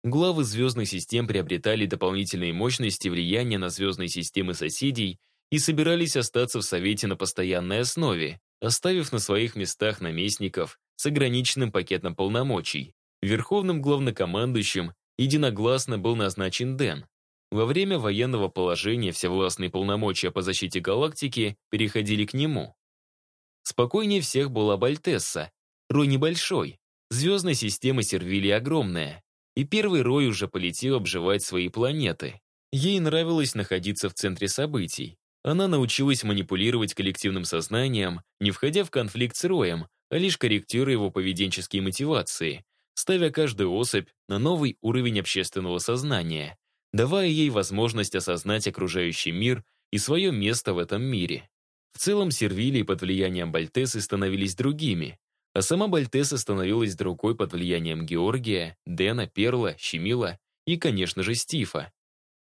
Главы звездных систем приобретали дополнительные мощности влияния на звездные системы соседей и собирались остаться в Совете на постоянной основе, оставив на своих местах наместников с ограниченным пакетом полномочий. Верховным главнокомандующим единогласно был назначен Дэн, во время военного положения всевластные полномочия по защите галактики переходили к нему. Спокойнее всех была Бальтесса. Рой небольшой, звездная система Сервилии огромная, и первый Рой уже полетел обживать свои планеты. Ей нравилось находиться в центре событий. Она научилась манипулировать коллективным сознанием, не входя в конфликт с Роем, а лишь корректируя его поведенческие мотивации, ставя каждую особь на новый уровень общественного сознания давая ей возможность осознать окружающий мир и свое место в этом мире. В целом Сервилии под влиянием Бальтесы становились другими, а сама Бальтеса становилась другой под влиянием Георгия, Дэна, Перла, Щемила и, конечно же, Стифа.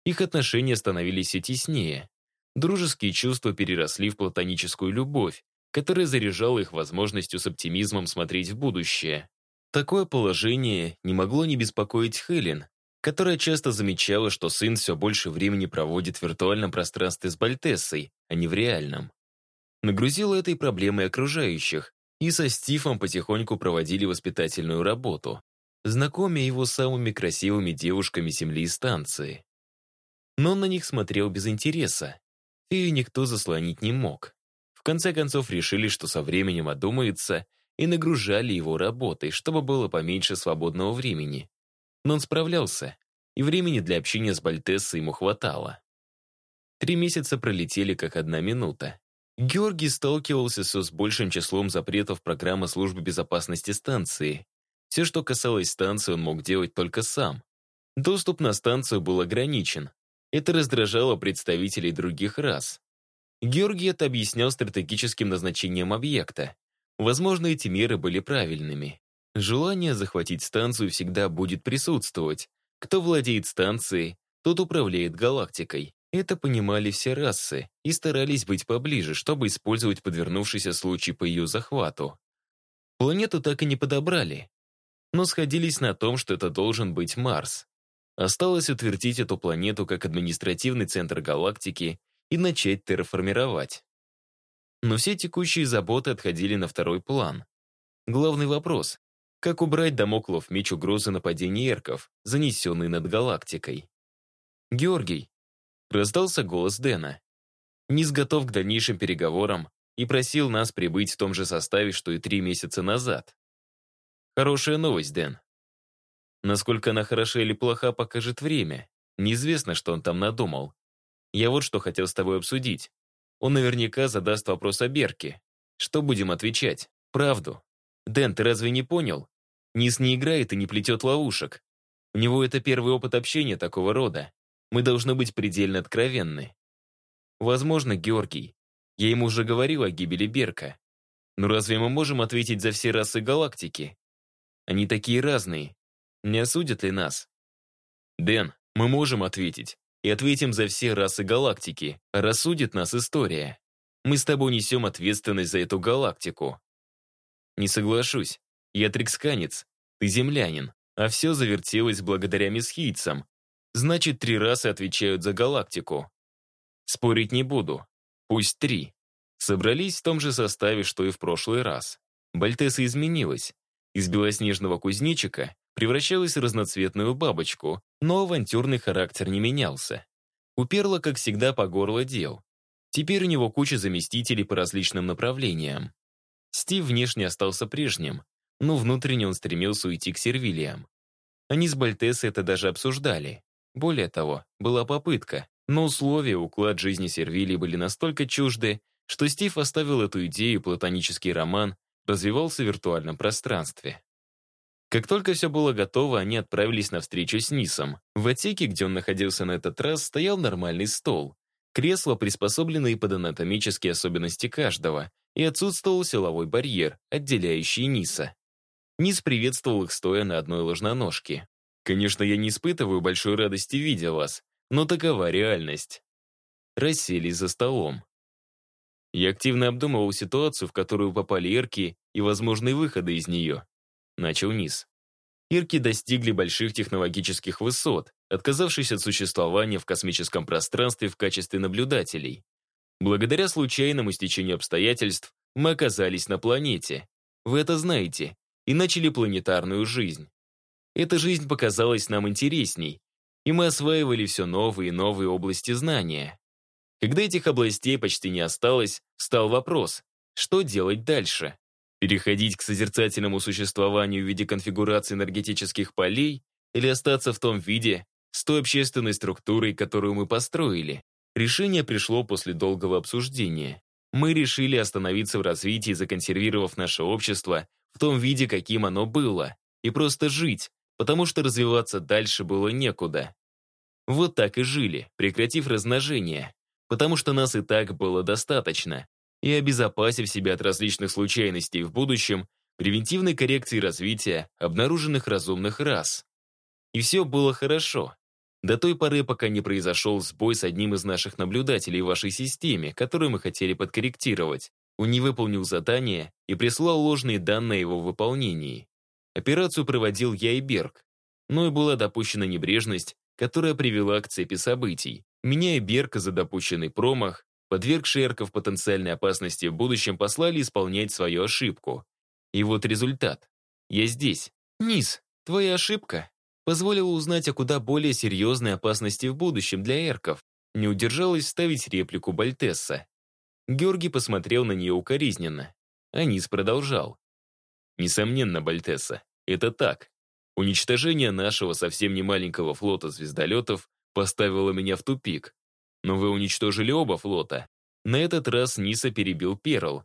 Их отношения становились все теснее. Дружеские чувства переросли в платоническую любовь, которая заряжала их возможностью с оптимизмом смотреть в будущее. Такое положение не могло не беспокоить Хелен, которая часто замечала, что сын все больше времени проводит в виртуальном пространстве с Бальтессой, а не в реальном. Нагрузила этой проблемой окружающих, и со Стифом потихоньку проводили воспитательную работу, знакомя его с самыми красивыми девушками земли и станции. Но он на них смотрел без интереса. Фею никто заслонить не мог. В конце концов решили, что со временем одумается, и нагружали его работой, чтобы было поменьше свободного времени. Но он справлялся, и времени для общения с Бальтессой ему хватало. Три месяца пролетели как одна минута. Георгий сталкивался все с большим числом запретов программы службы безопасности станции. Все, что касалось станции, он мог делать только сам. Доступ на станцию был ограничен. Это раздражало представителей других рас. Георгий это объяснял стратегическим назначением объекта. Возможно, эти меры были правильными. Желание захватить станцию всегда будет присутствовать. Кто владеет станцией, тот управляет галактикой. Это понимали все расы и старались быть поближе, чтобы использовать подвернувшийся случай по ее захвату. Планету так и не подобрали, но сходились на том, что это должен быть Марс. Осталось утвердить эту планету как административный центр галактики и начать терраформировать. Но все текущие заботы отходили на второй план. Главный вопрос — как убрать домоклов меч угрозы нападения эрков, занесенный над галактикой? Георгий, раздался голос Дэна. Низ готов к дальнейшим переговорам и просил нас прибыть в том же составе, что и три месяца назад. Хорошая новость, Дэн. Насколько она хороша или плоха, покажет время. Неизвестно, что он там надумал. Я вот что хотел с тобой обсудить. Он наверняка задаст вопрос о Берке. Что будем отвечать? Правду. Дэн, ты разве не понял? Низ не играет и не плетет ловушек. У него это первый опыт общения такого рода. Мы должны быть предельно откровенны. Возможно, Георгий. Я ему уже говорил о гибели Берка. Но разве мы можем ответить за все расы галактики? Они такие разные. Не осудят ли нас? Дэн, мы можем ответить и ответим за все расы галактики. Рассудит нас история. Мы с тобой несем ответственность за эту галактику. Не соглашусь. Я триксканец, ты землянин, а все завертелось благодаря месхийцам. Значит, три расы отвечают за галактику. Спорить не буду. Пусть три. Собрались в том же составе, что и в прошлый раз. Бальтеса изменилась. Из белоснежного кузнечика превращалась в разноцветную бабочку, но авантюрный характер не менялся. У Перла, как всегда, по горло дел. Теперь у него куча заместителей по различным направлениям. Стив внешне остался прежним, но внутренне он стремился уйти к сервилиям. Они с Бальтесой это даже обсуждали. Более того, была попытка, но условия, уклад жизни Сервилии были настолько чужды, что Стив оставил эту идею, платонический роман развивался в виртуальном пространстве. Как только все было готово, они отправились на встречу с Нисом. В отсеке, где он находился на этот раз, стоял нормальный стол. Кресла, приспособленные под анатомические особенности каждого, и отсутствовал силовой барьер, отделяющий Ниса. Нис приветствовал их, стоя на одной ложноножке. «Конечно, я не испытываю большой радости, видя вас, но такова реальность». Расселись за столом. Я активно обдумывал ситуацию, в которую попали Эрки и возможные выходы из нее. Начал Низ. Ирки достигли больших технологических высот, отказавшись от существования в космическом пространстве в качестве наблюдателей. Благодаря случайному стечению обстоятельств мы оказались на планете. Вы это знаете. И начали планетарную жизнь. Эта жизнь показалась нам интересней, и мы осваивали все новые и новые области знания. Когда этих областей почти не осталось, встал вопрос, что делать дальше? Переходить к созерцательному существованию в виде конфигурации энергетических полей или остаться в том виде, с той общественной структурой, которую мы построили? Решение пришло после долгого обсуждения. Мы решили остановиться в развитии, законсервировав наше общество в том виде, каким оно было, и просто жить, потому что развиваться дальше было некуда. Вот так и жили, прекратив размножение, потому что нас и так было достаточно, и обезопасив себя от различных случайностей в будущем, превентивной коррекции развития обнаруженных разумных рас. И все было хорошо. До той поры, пока не произошел сбой с одним из наших наблюдателей в вашей системе, который мы хотели подкорректировать. Он не выполнил задание и прислал ложные данные о его выполнении. Операцию проводил я и Берг, но и была допущена небрежность, которая привела к цепи событий. Меня и Берка за допущенный промах, подвергший Эрков потенциальной опасности в будущем, послали исполнять свою ошибку. И вот результат. Я здесь. Низ, твоя ошибка позволила узнать о куда более серьезной опасности в будущем для Эрков. Не удержалась вставить реплику Бальтесса. Георгий посмотрел на нее укоризненно. Анис продолжал. Несомненно, Бальтесса, это так. Уничтожение нашего совсем не маленького флота звездолетов поставило меня в тупик. Но вы уничтожили оба флота. На этот раз Ниса перебил Перл.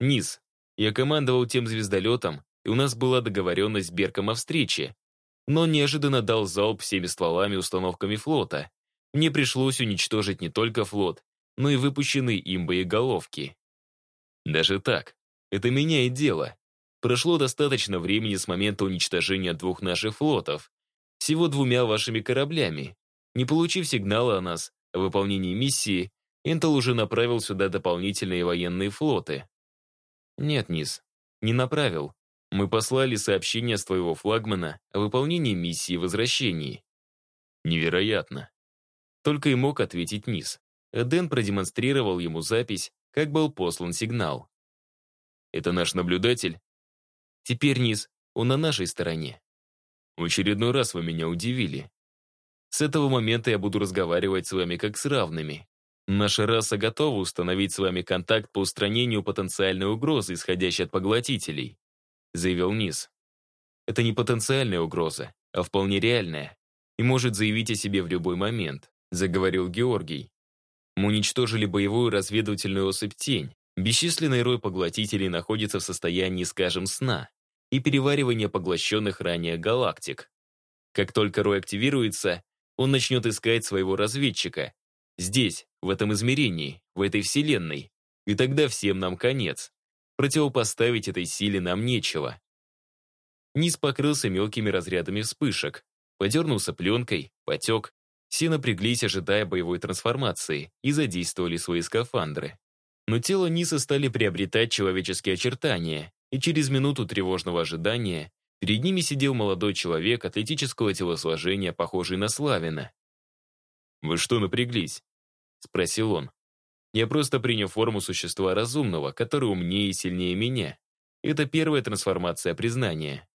Низ, я командовал тем звездолетом, и у нас была договоренность с Берком о встрече. Но неожиданно дал залп всеми стволами установками флота. Мне пришлось уничтожить не только флот, но и выпущенные им боеголовки. Даже так. Это меняет дело. Прошло достаточно времени с момента уничтожения двух наших флотов. Всего двумя вашими кораблями. Не получив сигнала о нас, о выполнении миссии, Интел уже направил сюда дополнительные военные флоты. Нет, Низ, не направил. Мы послали сообщение с твоего флагмана о выполнении миссии возвращении. Невероятно. Только и мог ответить Низ. Эден продемонстрировал ему запись, как был послан сигнал. «Это наш наблюдатель?» Теперь низ, он на нашей стороне. В очередной раз вы меня удивили. С этого момента я буду разговаривать с вами как с равными. Наша раса готова установить с вами контакт по устранению потенциальной угрозы, исходящей от поглотителей», заявил Низ. «Это не потенциальная угроза, а вполне реальная, и может заявить о себе в любой момент», заговорил Георгий. «Мы уничтожили боевую разведывательную особь «Тень». Бесчисленный рой поглотителей находится в состоянии, скажем, сна и переваривания поглощенных ранее галактик. Как только Рой активируется, он начнет искать своего разведчика. Здесь, в этом измерении, в этой вселенной. И тогда всем нам конец. Противопоставить этой силе нам нечего. Низ покрылся мелкими разрядами вспышек, подернулся пленкой, потек. Все напряглись, ожидая боевой трансформации, и задействовали свои скафандры. Но тело Ниса стали приобретать человеческие очертания, и через минуту тревожного ожидания перед ними сидел молодой человек атлетического телосложения, похожий на Славина. «Вы что напряглись?» — спросил он. «Я просто принял форму существа разумного, который умнее и сильнее меня. Это первая трансформация признания.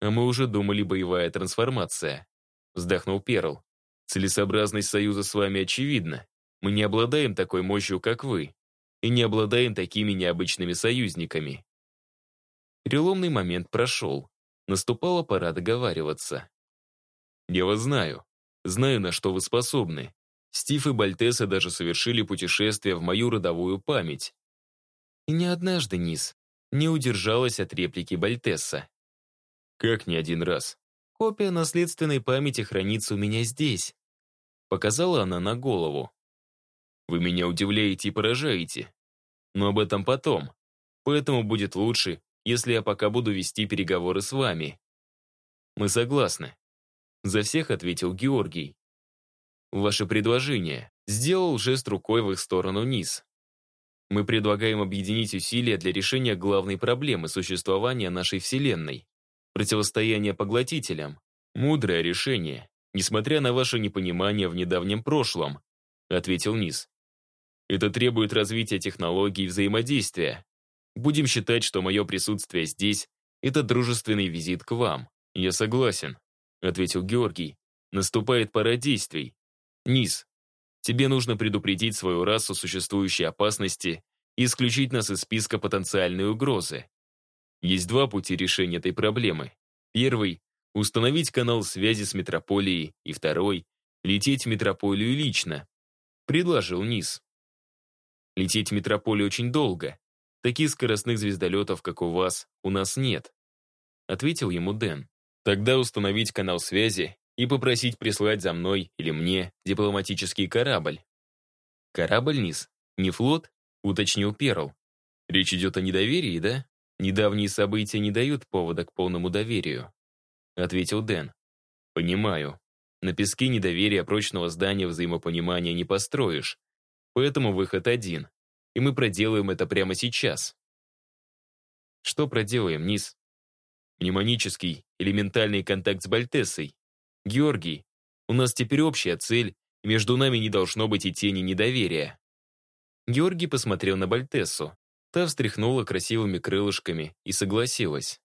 А мы уже думали боевая трансформация», — вздохнул Перл. «Целесообразность союза с вами очевидна. Мы не обладаем такой мощью, как вы, и не обладаем такими необычными союзниками. Переломный момент прошел. Наступала пора договариваться. «Я вас знаю. Знаю, на что вы способны. Стив и Бальтеса даже совершили путешествие в мою родовую память». И не однажды, Низ, не удержалась от реплики Бальтесса. «Как не один раз?» «Копия наследственной памяти хранится у меня здесь», показала она на голову. «Вы меня удивляете и поражаете. Но об этом потом. Поэтому будет лучше, если я пока буду вести переговоры с вами. Мы согласны. За всех ответил Георгий. Ваше предложение. Сделал жест рукой в их сторону низ. Мы предлагаем объединить усилия для решения главной проблемы существования нашей Вселенной. Противостояние поглотителям. Мудрое решение, несмотря на ваше непонимание в недавнем прошлом, ответил Низ. Это требует развития технологий взаимодействия, Будем считать, что мое присутствие здесь — это дружественный визит к вам. Я согласен, — ответил Георгий. Наступает пора действий. Низ, тебе нужно предупредить свою расу существующей опасности и исключить нас из списка потенциальной угрозы. Есть два пути решения этой проблемы. Первый — установить канал связи с метрополией, и второй — лететь в метрополию лично. Предложил Низ. Лететь в метрополию очень долго, Таких скоростных звездолетов, как у вас, у нас нет. Ответил ему Дэн. Тогда установить канал связи и попросить прислать за мной или мне дипломатический корабль. Корабль, Низ? Не флот? Уточнил Перл. Речь идет о недоверии, да? Недавние события не дают повода к полному доверию. Ответил Дэн. Понимаю. На песке недоверия прочного здания взаимопонимания не построишь. Поэтому выход один. И мы проделаем это прямо сейчас. Что проделаем, Низ? Мнемонический, элементальный контакт с Бальтессой. Георгий, у нас теперь общая цель, между нами не должно быть и тени недоверия. Георгий посмотрел на Бальтессу. Та встряхнула красивыми крылышками и согласилась.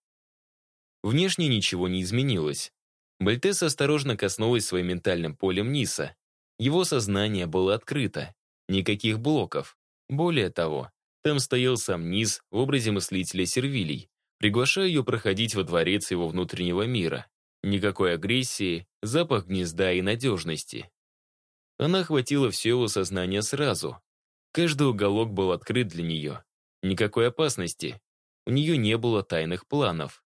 Внешне ничего не изменилось. Бальтесса осторожно коснулась своим ментальным полем Ниса. Его сознание было открыто. Никаких блоков. Более того, там стоял сам Низ в образе мыслителя Сервилий, приглашая ее проходить во дворец его внутреннего мира. Никакой агрессии, запах гнезда и надежности. Она охватила все его сознание сразу. Каждый уголок был открыт для нее. Никакой опасности. У нее не было тайных планов.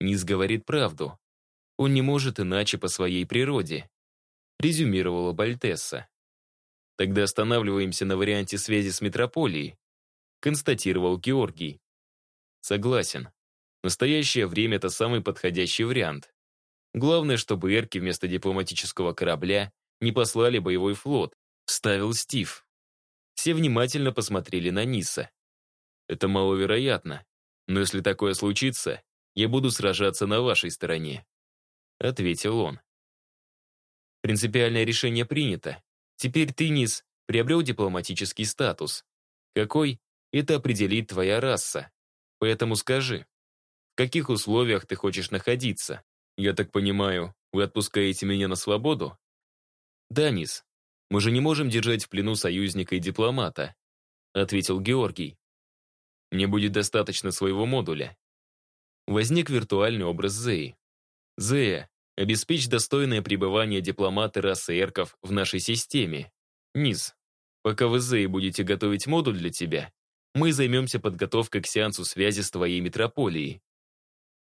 Низ говорит правду. Он не может иначе по своей природе. Резюмировала Бальтесса. Тогда останавливаемся на варианте связи с метрополией, констатировал Георгий. Согласен. В настоящее время это самый подходящий вариант. Главное, чтобы Эрки вместо дипломатического корабля не послали боевой флот, вставил Стив. Все внимательно посмотрели на Ниса. Это маловероятно, но если такое случится, я буду сражаться на вашей стороне», — ответил он. «Принципиальное решение принято. Теперь ты, Низ, приобрел дипломатический статус. Какой, это определит твоя раса. Поэтому скажи, каких условиях ты хочешь находиться? Я так понимаю, вы отпускаете меня на свободу? Данис, мы же не можем держать в плену союзника и дипломата, ответил Георгий. Мне будет достаточно своего модуля. Возник виртуальный образ Зеи. Зея, обеспечь достойное пребывание дипломата расы эрков в нашей системе. Низ, пока вы Зеи будете готовить модуль для тебя, мы займемся подготовкой к сеансу связи с твоей метрополией.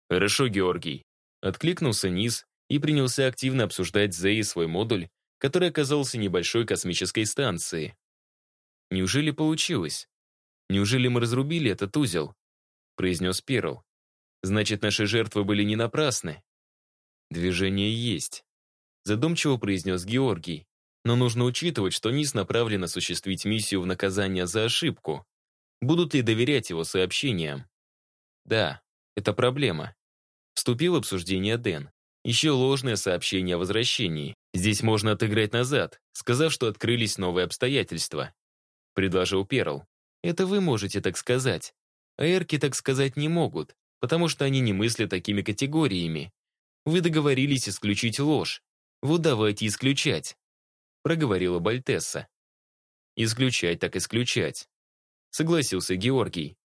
Хорошо, Георгий. Откликнулся Низ и принялся активно обсуждать с Зеей свой модуль, который оказался небольшой космической станцией. Неужели получилось? Неужели мы разрубили этот узел? произнес Перл. Значит, наши жертвы были не напрасны. Движение есть. Задумчиво произнес Георгий. Но нужно учитывать, что Низ направлен осуществить миссию в наказание за ошибку. Будут ли доверять его сообщениям? Да, это проблема. Вступил в обсуждение Дэн. Еще ложное сообщение о возвращении. Здесь можно отыграть назад, сказав, что открылись новые обстоятельства. Предложил Перл. Это вы можете так сказать. А эрки так сказать не могут, потому что они не мыслят такими категориями. Вы договорились исключить ложь. Вот давайте исключать. Проговорила Бальтесса. Исключать так исключать. Согласился Георгий.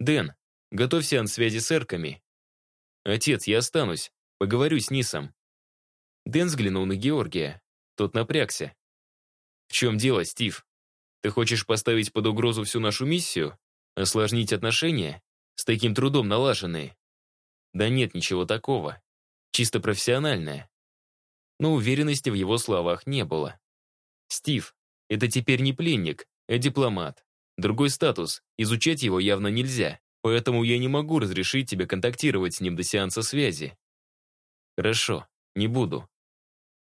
Дэн, готовь сеанс связи с эрками. Отец, я останусь. Поговорю с Нисом. Дэн взглянул на Георгия. Тот напрягся. В чем дело, Стив? Ты хочешь поставить под угрозу всю нашу миссию? Осложнить отношения? С таким трудом налаженные? Да нет ничего такого. Чисто профессиональное. Но уверенности в его словах не было. Стив, это теперь не пленник, а дипломат. Другой статус, изучать его явно нельзя, поэтому я не могу разрешить тебе контактировать с ним до сеанса связи. Хорошо, не буду.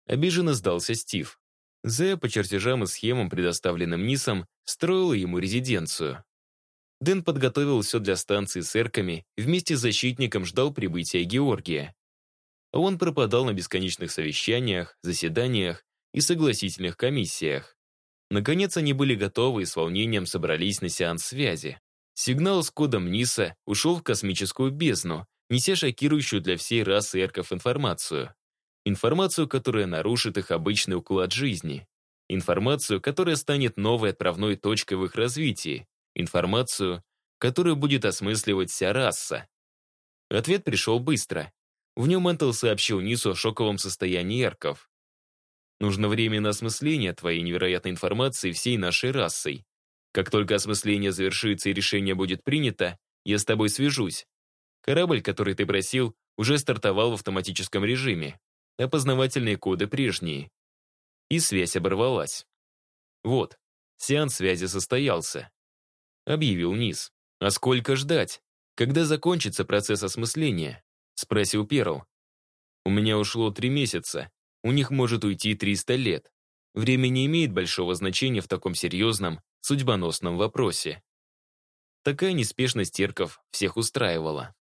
Обиженно сдался Стив. Зея по чертежам и схемам, предоставленным Нисом, строила ему резиденцию. Дэн подготовил все для станции с эрками, вместе с защитником ждал прибытия Георгия. Он пропадал на бесконечных совещаниях, заседаниях и согласительных комиссиях. Наконец они были готовы и с волнением собрались на сеанс связи. Сигнал с кодом НИСа ушел в космическую бездну, неся шокирующую для всей расы эрков информацию. Информацию, которая нарушит их обычный уклад жизни. Информацию, которая станет новой отправной точкой в их развитии. Информацию, которую будет осмысливать вся раса. Ответ пришел быстро. В нем Энтел сообщил Нису о шоковом состоянии эрков. Нужно время на осмысление твоей невероятной информации всей нашей расой. Как только осмысление завершится и решение будет принято, я с тобой свяжусь. Корабль, который ты просил, уже стартовал в автоматическом режиме. опознавательные коды прежние. И связь оборвалась. Вот, сеанс связи состоялся. Объявил Низ. А сколько ждать? Когда закончится процесс осмысления? Спросил Перл. У меня ушло три месяца. У них может уйти 300 лет. Время не имеет большого значения в таком серьезном, судьбоносном вопросе. Такая неспешность терков всех устраивала.